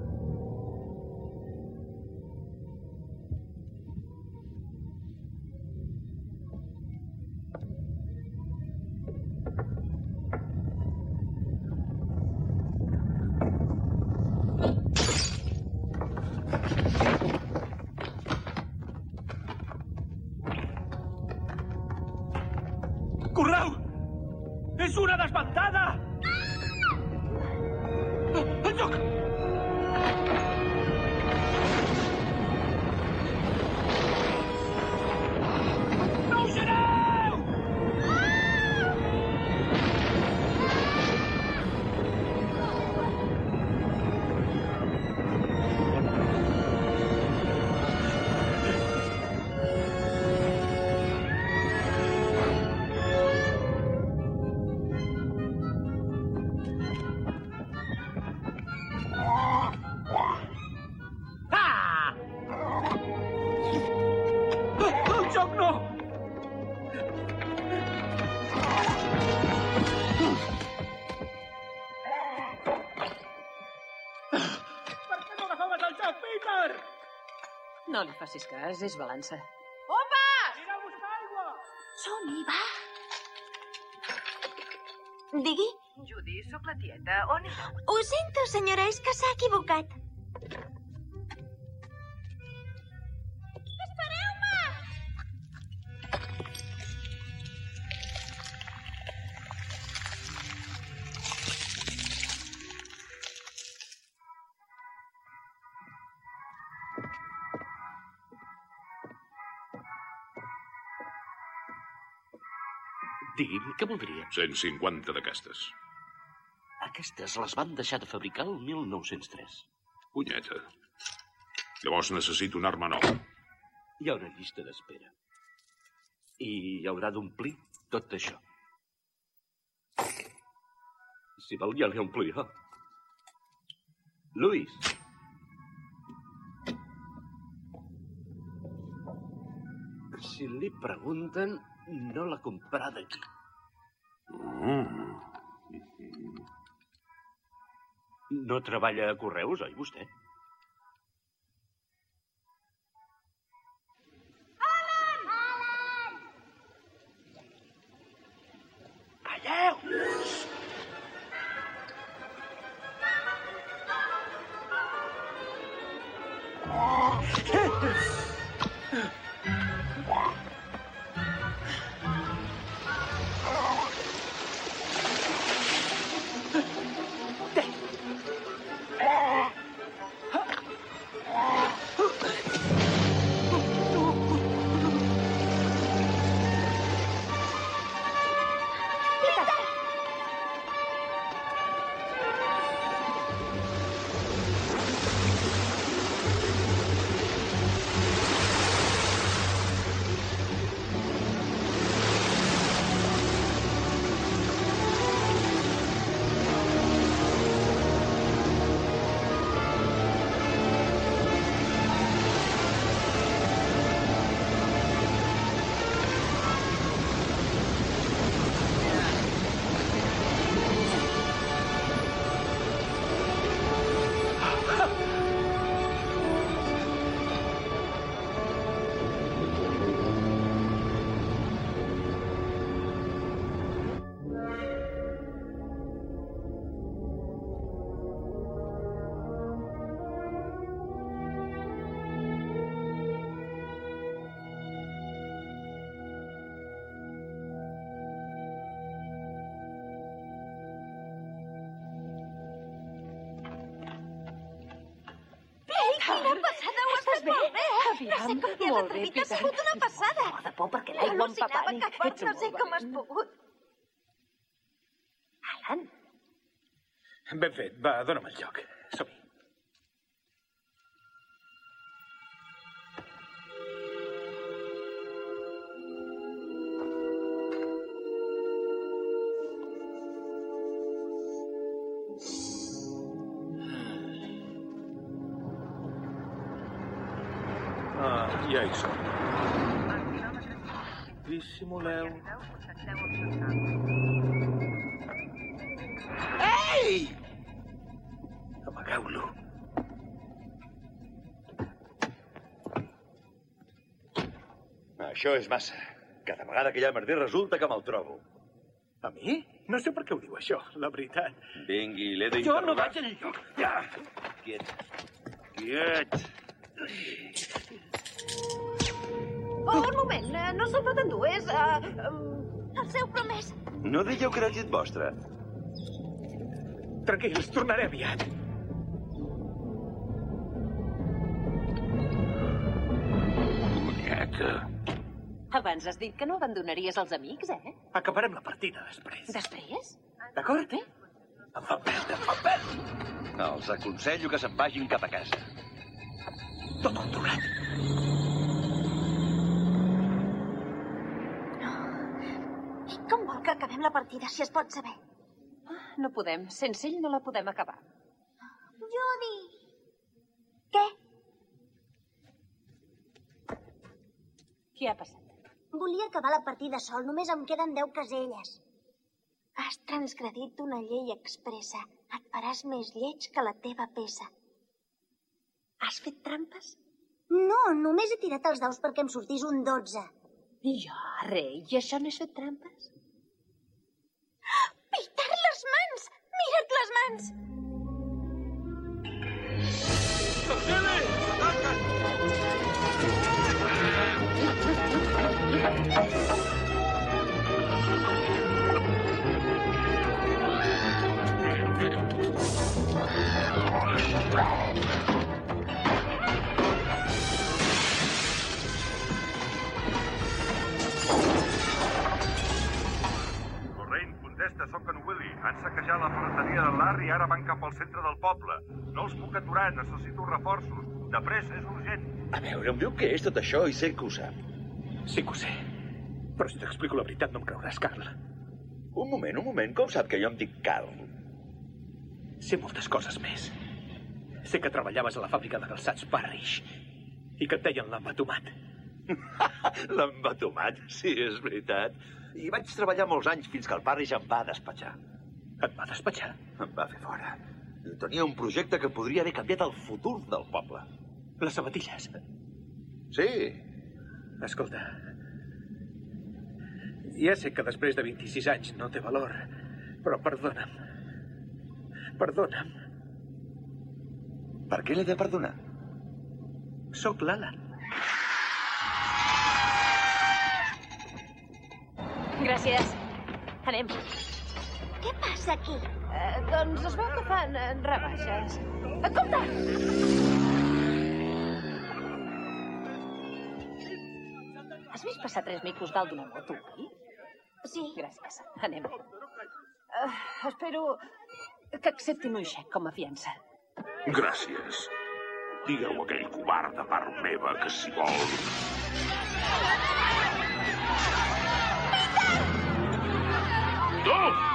cas, és balança. Opa! Anirà a buscar aigua! Som-hi, va. Digui. Judy, sóc la tieta. On éreu? Ho sento, senyora, és que s'ha equivocat. 150 d'aquestes. Aquestes les van deixar de fabricar el 1903. Punyeta. Llavors necessito una arma nova. Hi ha una llista d'espera. I haurà d'omplir tot això. Si vol, ja li omplo jo. Luis. Si li pregunten, no l'ha comprat aquí. Mm. No treballa a Correus, oi, vostè? Atrevit, ha sigut una passada. Oh, de por perquè l'aigua Al·lucinava empapant. que fort, no sé com has pogut. Alan, Ben fet. Va, dona'm el joc. Som-hi. Ja hi som. Dissimuleu. Ei! Amagueu-lo. Això és massa. Cada vegada que hi ha merder resulta que me'l trobo. A mi? No sé per què ho diu això, la veritat. Vingui, l'he Jo no d'interrogar. vaig enlloc. Ja. Quiet. Quiet. Oh, un moment, eh, no se'l pot endur, és... Uh, El seu promès. No digueu que era llit vostre. Tranquils, tornaré aviat. Bonieta. abans has dit que no abandonaries els amics, eh? Acabarem la partida després. Després? D'acord? Eh? Em fa perdre, em fa perdre. Els aconsello que se'n vagin cap a casa. Tot controlat. I com vol que acabem la partida, si es pot saber? No podem. Sense ell no la podem acabar. Judy! Què? Què ha passat? Volia acabar la partida sol, només em queden 10 caselles. Has transgredit una llei expressa. Et faràs més lleig que la teva peça. Has fet trampes? No, només he tirat els daus perquè em sortís un 12. I jo, rei, i això no és fet trampes? Peter, les mans! Mira't les mans! Lorraine, contesta, sóc en. Han saquejat la ferreteria de Larry i ara van cap al centre del poble. No els puc aturar, necessito reforços. De pressa, és urgent. A veure, em diu què és tot això i sé que ho sap. Sí que ho sé. Però si t'explico la veritat no em creuràs, Carl. Un moment, un moment. Com sap que jo em dic Carl? Sé moltes coses més. Sé que treballaves a la fàbrica de calçats Parrish i que et deien l'embatomat. L'embatomat, sí, és veritat. I vaig treballar molts anys fins que el Parrish em va despatxar. Et va despatxar? Em va fer fora. Tenia un projecte que podria haver canviat el futur del poble. Les sabatilles? Sí. Escolta, ja sé que després de 26 anys no té valor, però perdona'm. Perdona'm. Per què l'he de perdonar? Sóc l'Alan. Gràcies. Anem. Què passa aquí? Eh, doncs es veu que fan eh, rebaixes. Eh, compte! Has vist passar tres micos dalt d'una moto, oi? Sí. Gràcies. Anem. Uh, espero que acceptin un xec com a fiança. Gràcies. Digueu a aquell covard de part meva que si vol... Tu!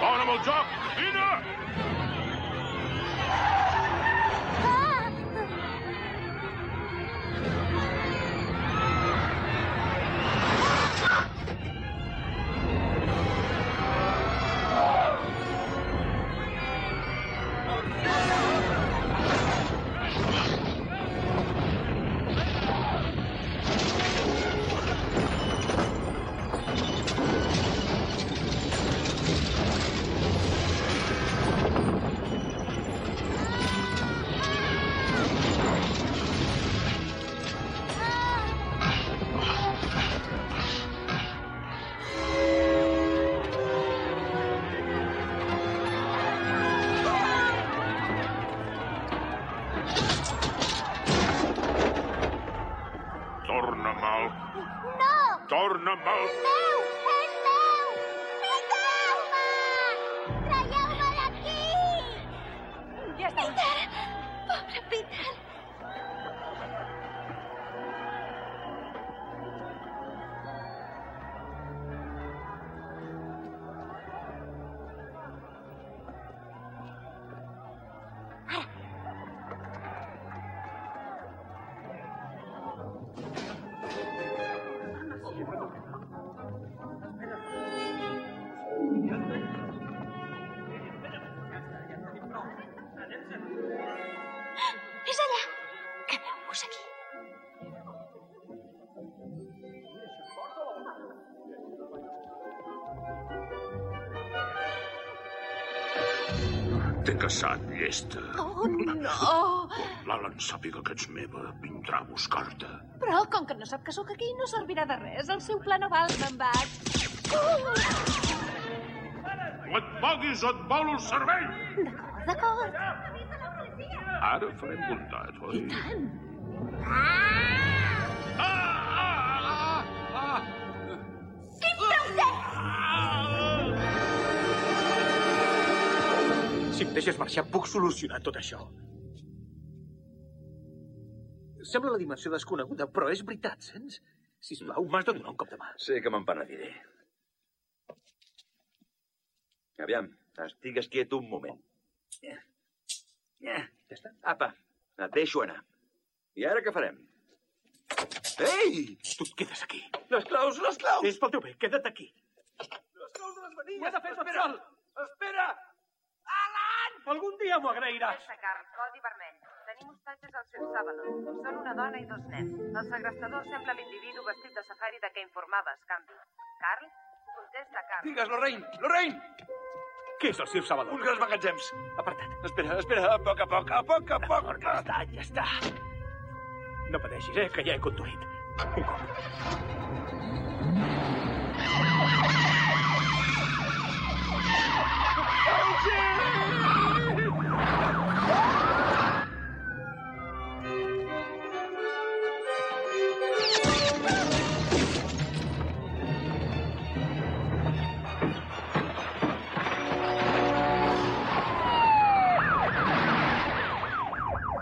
Dona'm el joc! Caçat, llesta. Oh, no! L'Alan sàpiga que ets meva, vindrà a buscar-te. Però, com que no sap que sóc aquí, no servirà de res. El seu pla no val, me'n vaig. Uh! Et moguis o et volo el cervell! D'acord. Ara farem bondat, oi? I tant. Quin em deixes marxar, puc solucionar tot això. Sembla la dimensió desconeguda, però és veritat, sents? Sisplau, m'has de donar un cop de mà. Sé que me'n penediré. Aviam, estigues quiet un moment. Ja. Està. Apa, et deixo anar. I ara què farem? Ei! Tu et quedes aquí. Les claus, les claus! És pel teu bé, queda't aquí. Les claus de les manilles! Ho he de fer tot Espera! sol. Espera! Algun dia m'ho agrairàs. Aquesta carn, codi vermell. Tenim hostatges al seu Savalon. Són una dona i dos nens. El segrestador sembla l'individu vestit de safari de què informaves, canvi. Carl? Contesta, Carl. Digues, Lorraine! Lorraine! Què és el Sir Salvador? Uns grans magatzems. Aparta't. Espera, espera, a poc a poc, a poc a poc. Ja està, ja està. No pateixis, eh, que ja he conduït. Un cop.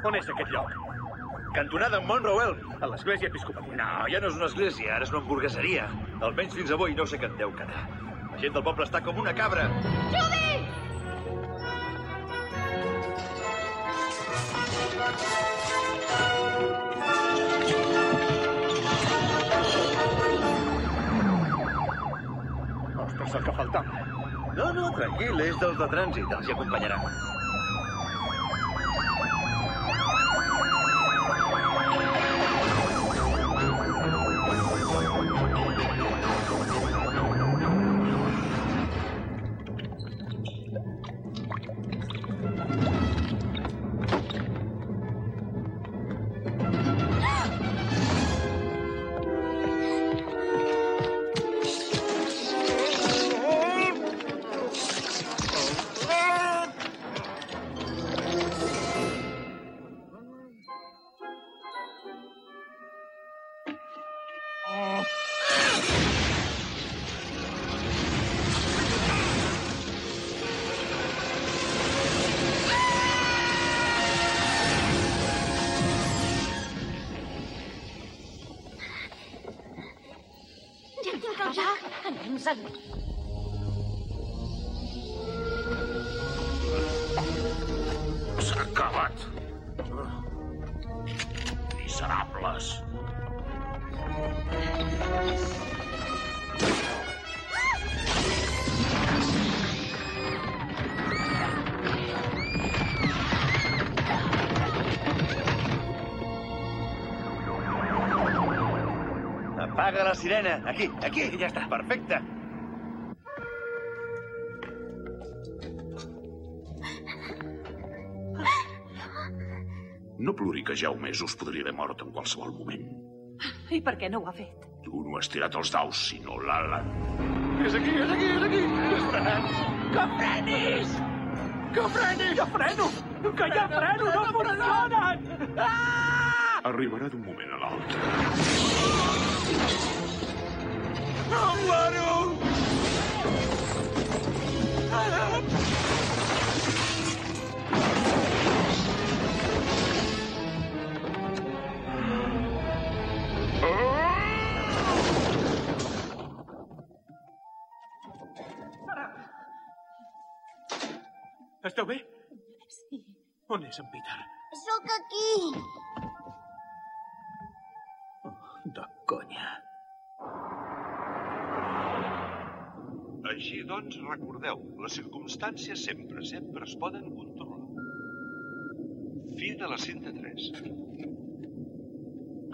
On és aquest lloc? Cantonada Monroe Elm. A l'església episcopal. No, ja no és una església, ara és una hamburgueseria. Almenys fins avui no sé què en deu quedar. La gent del poble està com una cabra. Judy! Ostres, el que faltava. No, no, tranquil, és dels de trànsit, els hi acompanyarà. Sirena. Aquí, aquí, ja està. Perfecte. No plori que Jaume us podria haver mort en qualsevol moment. I per què no ho ha fet? Tu no has tirat els daus, sinó l'Alan. És aquí, és aquí, és aquí. És frenant. Que frenis! Que frenis! Que freno! Que ja freno! No funcionen! Ah! Arribarà d'un moment a l'altre. Amparo! Esteu bé? Sí. On és en Peter? Sóc aquí. Oh, de conya. Així doncs, recordeu, les circumstàncies sempre, sempre es poden controlar. Fi de la cinta 3.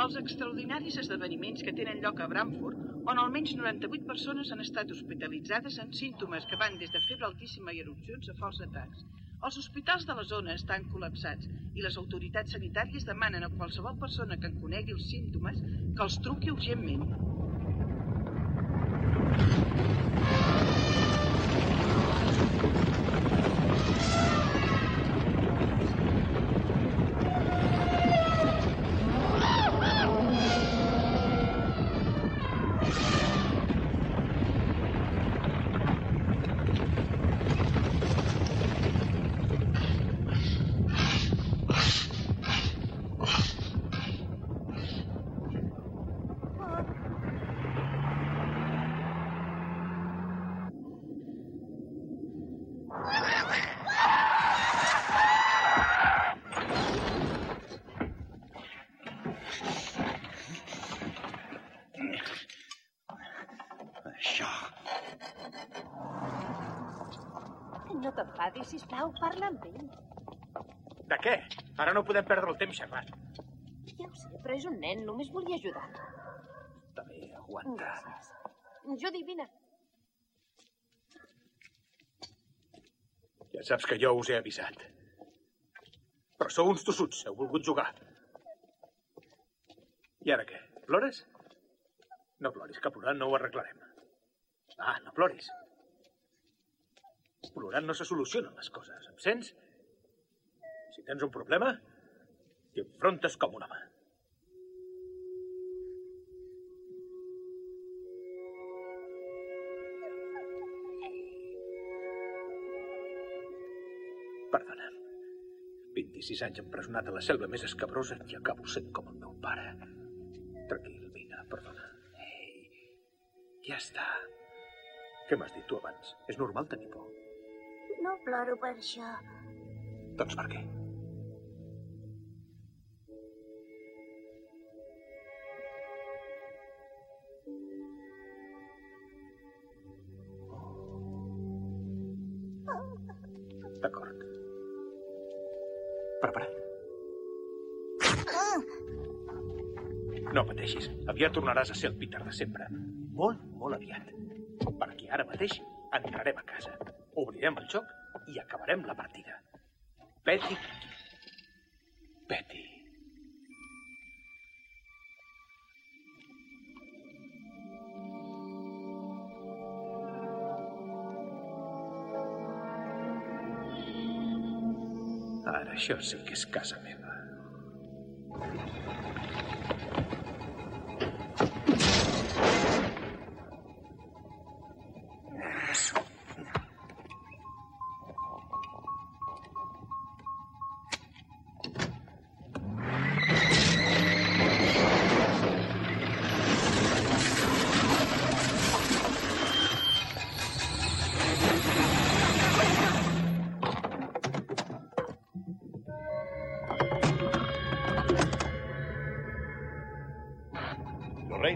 Els extraordinaris esdeveniments que tenen lloc a Bramford, on almenys 98 persones han estat hospitalitzades amb símptomes que van des de febre altíssima i erupcions a forts atacs. Els hospitals de la zona estan col·lapsats i les autoritats sanitàries demanen a qualsevol persona que en conegui els símptomes que els truqui urgentment. Això. No t'enfadis, sisplau, parla amb ell. De què? Ara no podem perdre el temps xerrant. Ja ho sé, però és un nen, només volia ajudar. Està bé, aguanta. Judy, vine. Ja saps que jo us he avisat. Però sou uns tossuts, heu volgut jugar. I ara què? Plores? No ploris, que plorant no ho arreglarem. Ah, no ploris. Plorant no se solucionen les coses, em sents? Si tens un problema, t'hi enfrontes com un home. Perdona'm. 26 anys empresonat a la selva més escabrosa i acabo sent com el meu pare. Tranquil, vine, perdona. Ei, ja està. Què m'has dit tu abans? És normal tenir por. No ploro per això. Doncs per què? Aviat tornaràs a ser el Peter de sempre. Molt, molt aviat. Perquè ara mateix entrarem a casa. Obrirem el joc i acabarem la partida. Petty. Petty. Ara això sí que és casa meva.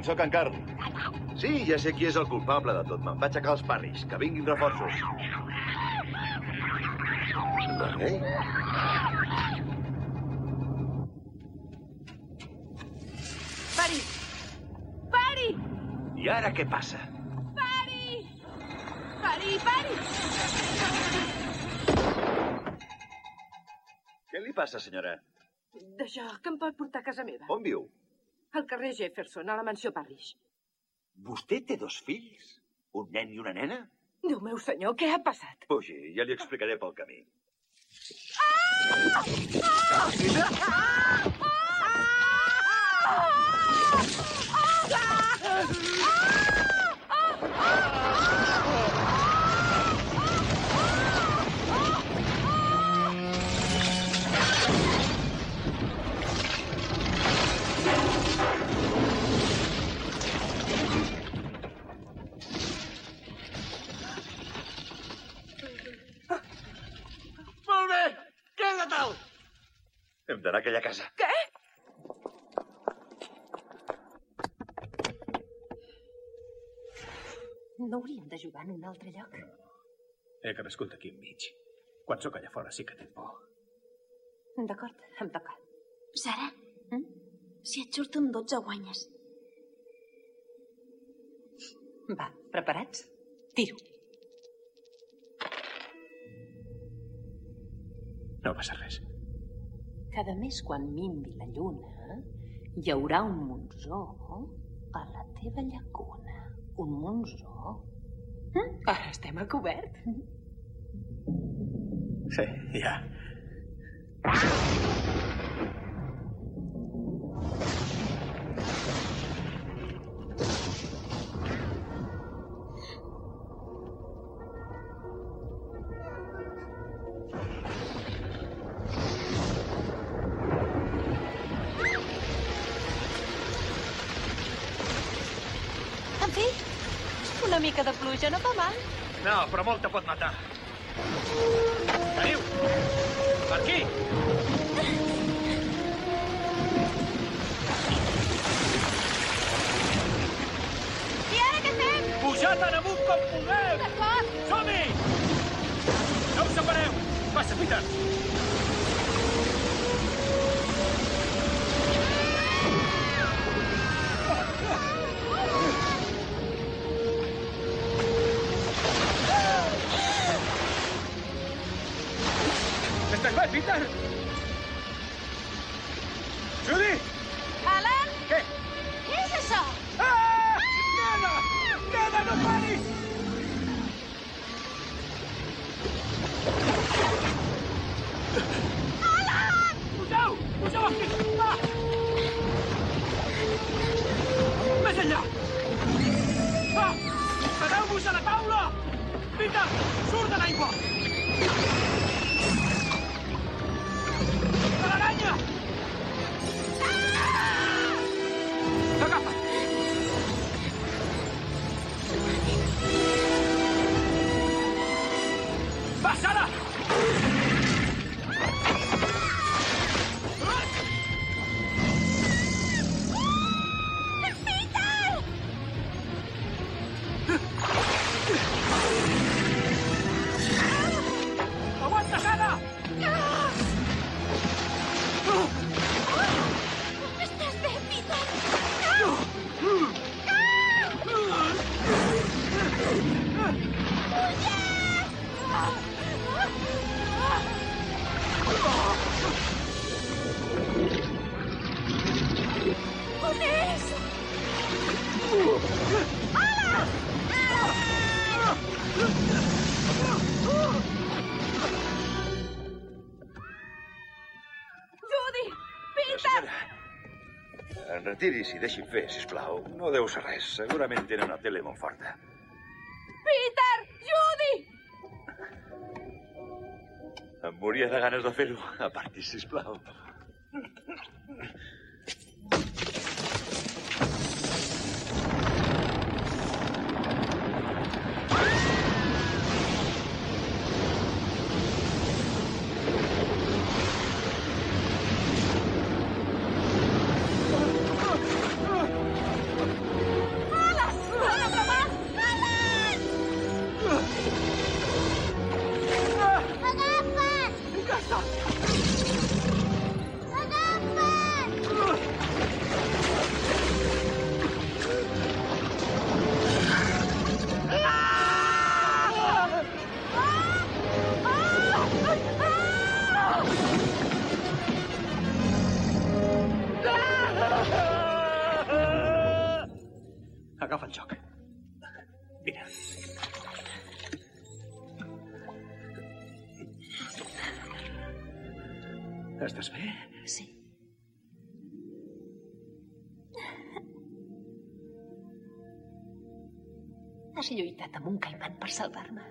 Sóc en Carl. Sí, ja sé qui és el culpable de tot. Me'n vaig a cal els parris. Que vinguin reforços. Lorraine? Pari! Pari! I ara què passa? Pari! Pari, pari! Què li passa, senyora? D'això, que em pot portar a casa meva. On viu? al carrer Jefferson, a la mansió Parrish. Vostè té dos fills? Un nen i una nena? Déu meu senyor, què ha passat? Pugi, ja li explicaré pel camí. Ah! Ah! Ah! Ah! Ah! Ah! Ah! D'anar a aquella casa. Què? No hauríem de jugar en un altre lloc? He crescut aquí enmig. Quan sóc allà fora sí que tinc por. D'acord, em toca. Sara, mm? si et surt un 12 guanyes. Va, preparats? Tiro. No passa res. Cada mes quan minvi la lluna, hi haurà un monzó a la teva llacuna. Un monzó. Mm? Ara estem a cobert. Sí, ja. En però molta pot matar. Retiri's i deixi'm fer, sisplau. No deu ser res. Segurament tenen una tele molt forta. Peter! Judy! Em moria de ganes de fer-ho. Apartis, sisplau. Alan! Has lluitat amb un caiman per salvar-me.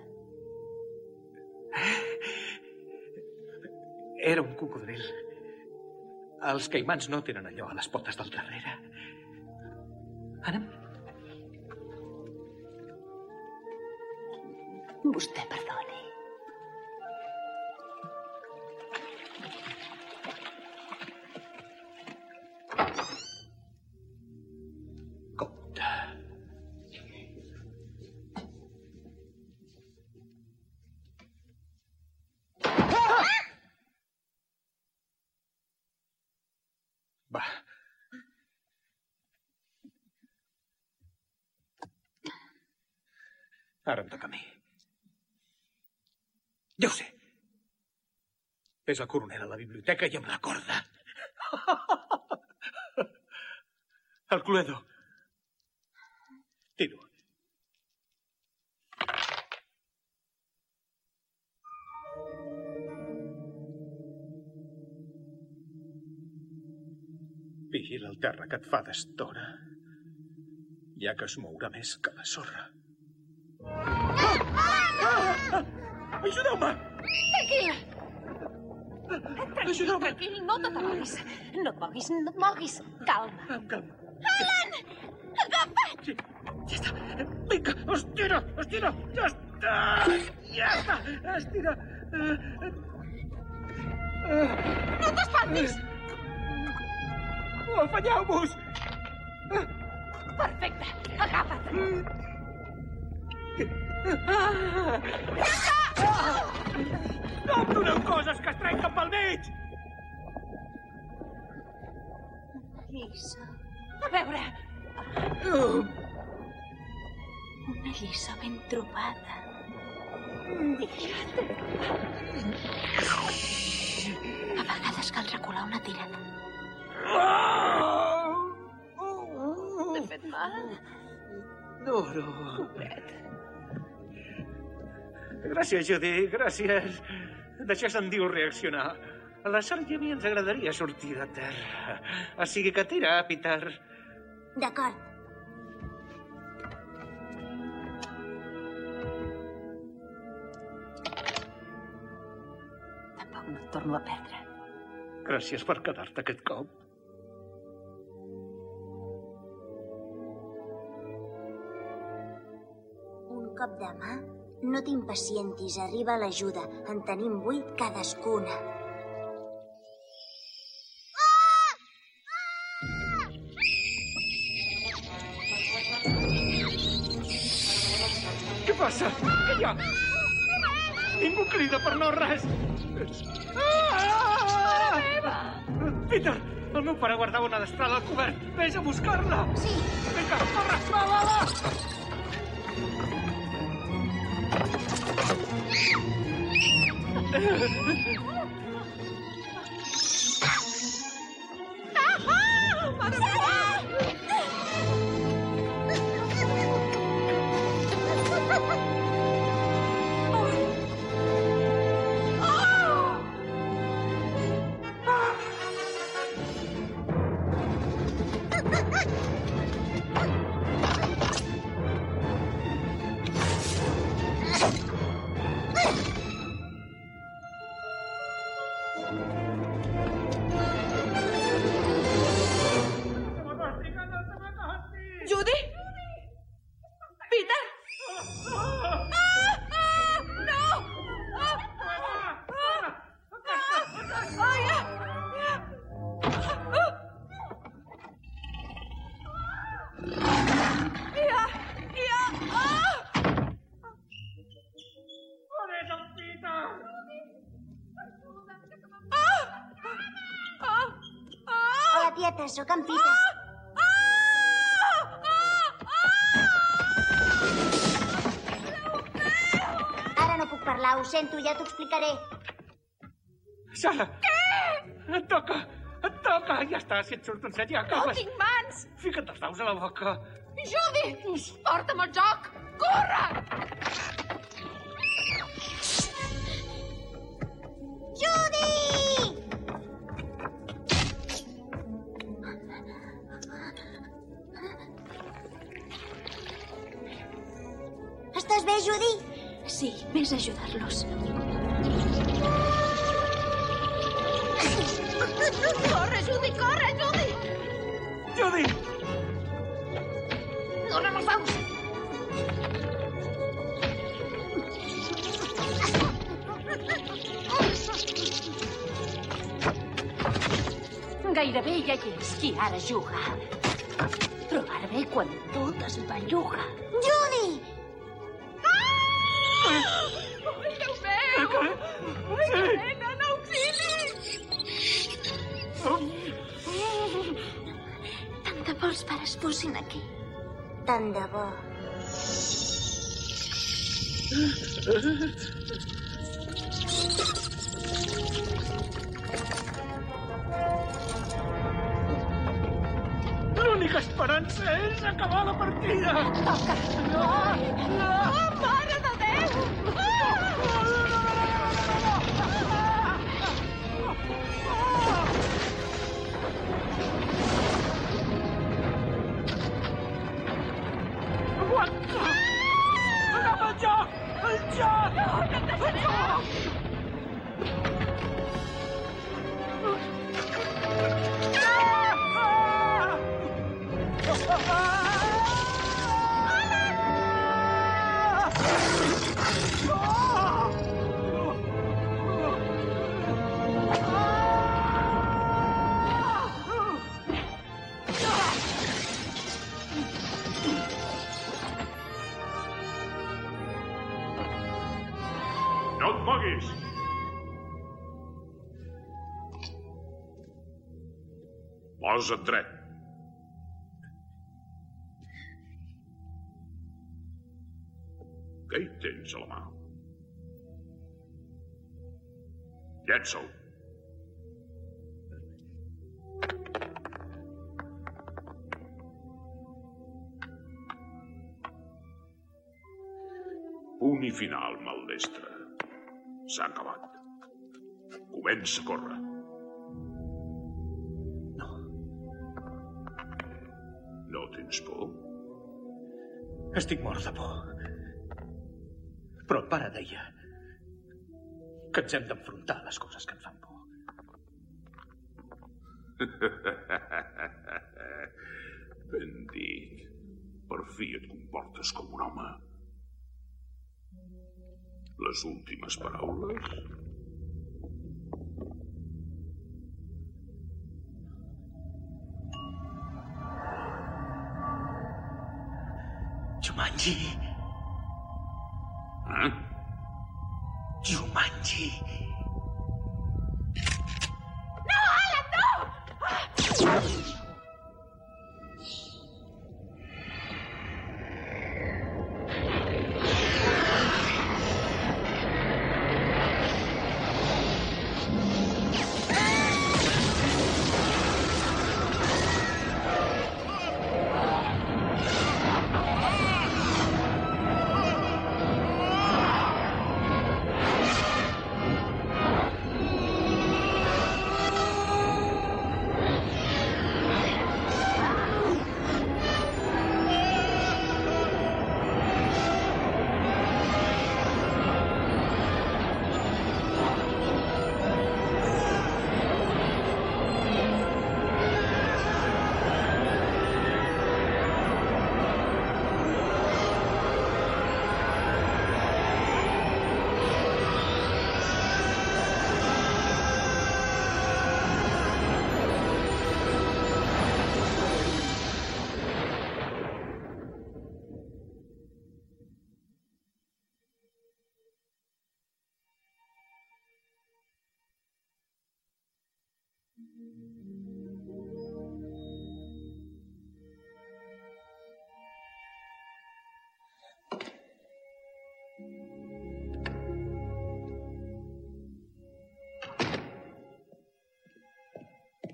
Era un cocodril. Els caimans no tenen allò a les potes del darrere. Anem? Vostè perdoni. Ara em toca a mi. Ja ho sé. És el coronel a la biblioteca i amb la corda. El Cluedo. Tiro. Vigila el terra que et fa d'estora, ja que es mourà més que la sorra. Ajudeu-me! Tranquil! Tranquil, tranquil, no t'atabalis. No et moguis, no et moguis. Calma. Amb calma. Alan! Agafa't! Sí, ja està. Vinga, estira, estira, ja està. Ja està, estira. No t'espantis! Afanyeu-vos! Perfecte, agafa't. No em doneu coses que es trenquen pel mig! Lliça. A veure, Una lliça ben trobada. deixa't. A vegades cal recular una tirada. T'he fet mal. No, no. Gràcies, Judy, gràcies. D'això se'n diu reaccionar. A la Sart i a mi ens agradaria sortir de terra. O sigui que tira, Peter. D'acord. Tampoc no et torno a perdre. Gràcies per quedar-te aquest cop. Un cop de mà? No t'impacientis, arriba l'ajuda. En tenim vuit cadascuna. Què passa? Què hi ha? Ningú crida per no res. Ah! Peter, el meu pare guardava una destral al cobert. Ves a buscar-la. Sí. Vinga, corre, va, va, va. Ha ha ha! Explicaré. Sara! Què? Et toca! Et toca! Ja està, si et surt un set ja No acabes. tinc mans! Fica't els daus a la boca. Judy! Porta'm el joc! Corre! Judy! Estàs bé, Judy? Sí, vés a ajudar-los. Corre, Judy, corre, Judy! Judy! Dóna'm els daus! Gairebé ja hi és qui ara juga. Però ara ve quan tot es belluga. Fossin aquí. Tant de bo. L'única esperança és acabar la partida. Toca. No, no. Posa't dret. Què hi tens a la mà? Llença-ho. Punt i final, maldestre. S'ha acabat. Comença a córrer. Tens por? Estic mort de por. Però el pare deia que ens hem d'enfrontar a les coses que ens fan por. ben dit. Per fi et comportes com un home. Les últimes paraules? Jumanji. Eh? Jumanji. No,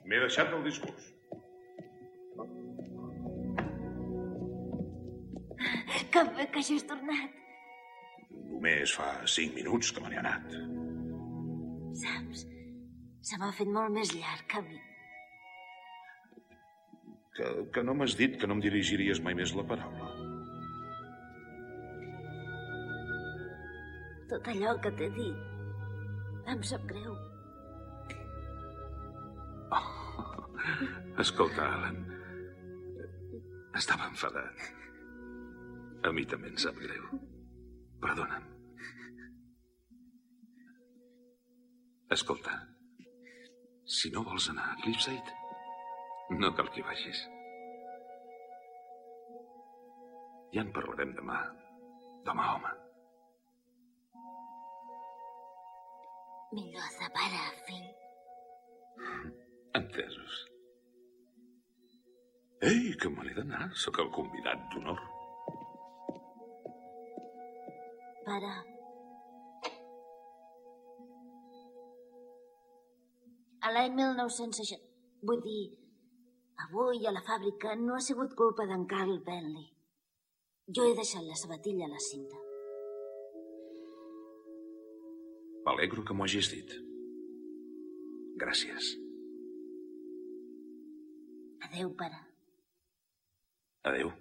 M'he deixat el discurs. Que bé que hagis tornat. Només fa cinc minuts que me n'he anat. Saps, se m'ha fet molt més llarg a mi. Que, que no m'has dit que no em dirigiries mai més la paraula. Tot allò que t'he dit em sap greu. Escolta, Alan, estava enfadat. A mi també em sap greu. Perdona'm. Escolta, si no vols anar a Cliffside, no cal que vagis. Ja en parlarem demà. Demà, home. Millor a fill. Entesos. Ei, que me n'he d'anar. Sóc el convidat d'honor. Pare. A l'any 1960... Vull dir, avui a la fàbrica no ha sigut culpa d'en Carl Bentley. Jo he deixat la sabatilla a la cinta. M'alegro que m'ho hagis dit. Gràcies. Adéu, pare. Adéu.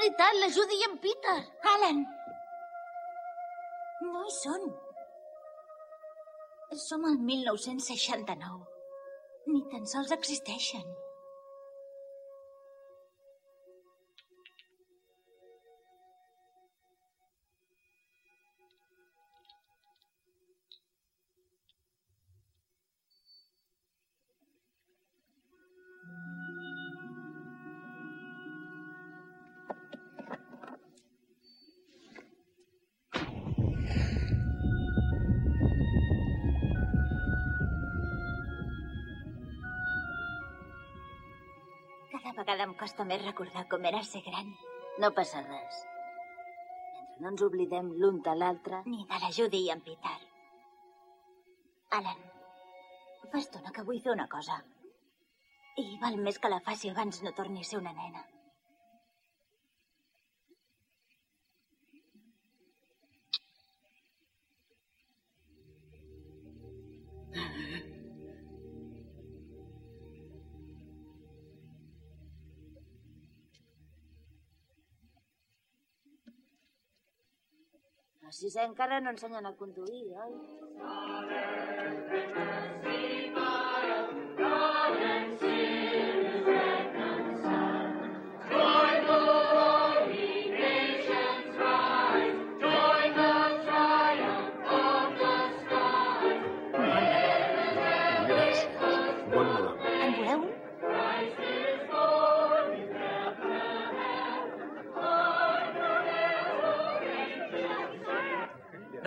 Veritat, la Judy i en Peter. Alan! No hi són. Som al 1969. Ni tan sols existeixen. Més recordar com era ser gran. No passa res. Mentre no ens oblidem l'un de l'altre... Ni de la Judy i en Peter. Alan, fa estona que vull fer una cosa. I val més que la faci abans no torni a ser una nena. A sisè encara no ensenyen a conduir, oi?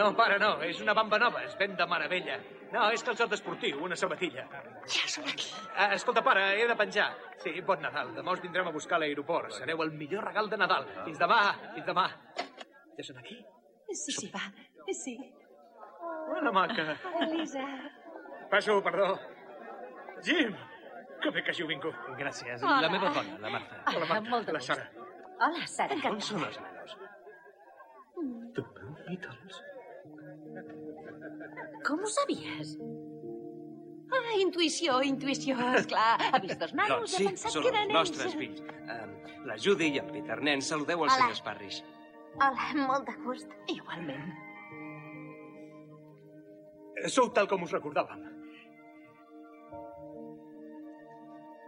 No, pare, no. És una bamba nova. Es ven de meravella. No, és calçot esportiu, una sabatilla. Ja són aquí. Ah, escolta, pare, he de penjar. Sí, bon Nadal. Demà us vindrem a buscar a l'aeroport. Sereu el millor regal de Nadal. Fins demà, fins demà. Ja són aquí? Sí, sí, va. Sí. Bona maca. Elisa. Passo, perdó. Jim! Que bé que hàgiu vingut. Gràcies. Hola. La meva dona, la Marta. Hola, La Marta, molt de la gust. Sara. Hola, Sara. On són els nanos? Tu, Beatles. Com ho sabies? Ah, intuïció, intuïció, esclar. Ha vist dos nanos Doncs sí, ha pensat que eren els nostres ells. fills. Um, la Judy i en Peter. Nens, saludeu els Hola. senyors Parrish. Hola, molt de gust. Igualment. Sou tal com us recordàvem.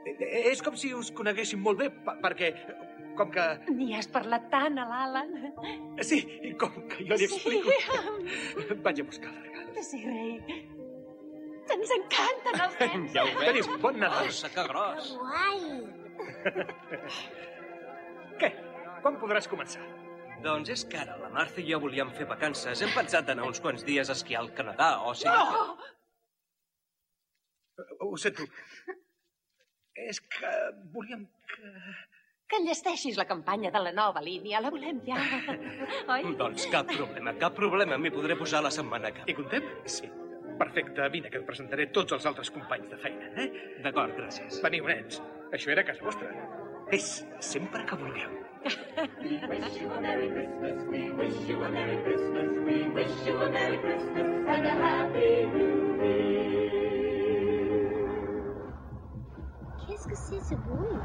Eh, eh, És com si us coneguéssim molt bé, pe- perquè, com que... N'hi has parlat tant a l'Alan. Sí, i com que jo li explico... Sí. Vaig a buscar el regal. Sí, rei. Ens encanten els nens. Ja ho veig. Teniu bon Nadal. Força, que gros. Guai! Què? Quan podràs començar? Doncs és que ara la Martha i jo volíem fer vacances. Hem pensat d'anar uns quants dies a esquiar al Canadà, o sigui... No! Ho sento. És que volíem que... Que enllesteixis la campanya de la nova línia. La volem ja. Oi? Doncs cap problema, cap problema. M'hi podré posar la setmana que... Hi contem? Sí. Perfecte, vine, que et presentaré tots els altres companys de feina, eh? D'acord, gràcies. Veniu, nens. Això era casa vostra. És sempre que vulgueu. Qu'est-ce que c'est ce bruit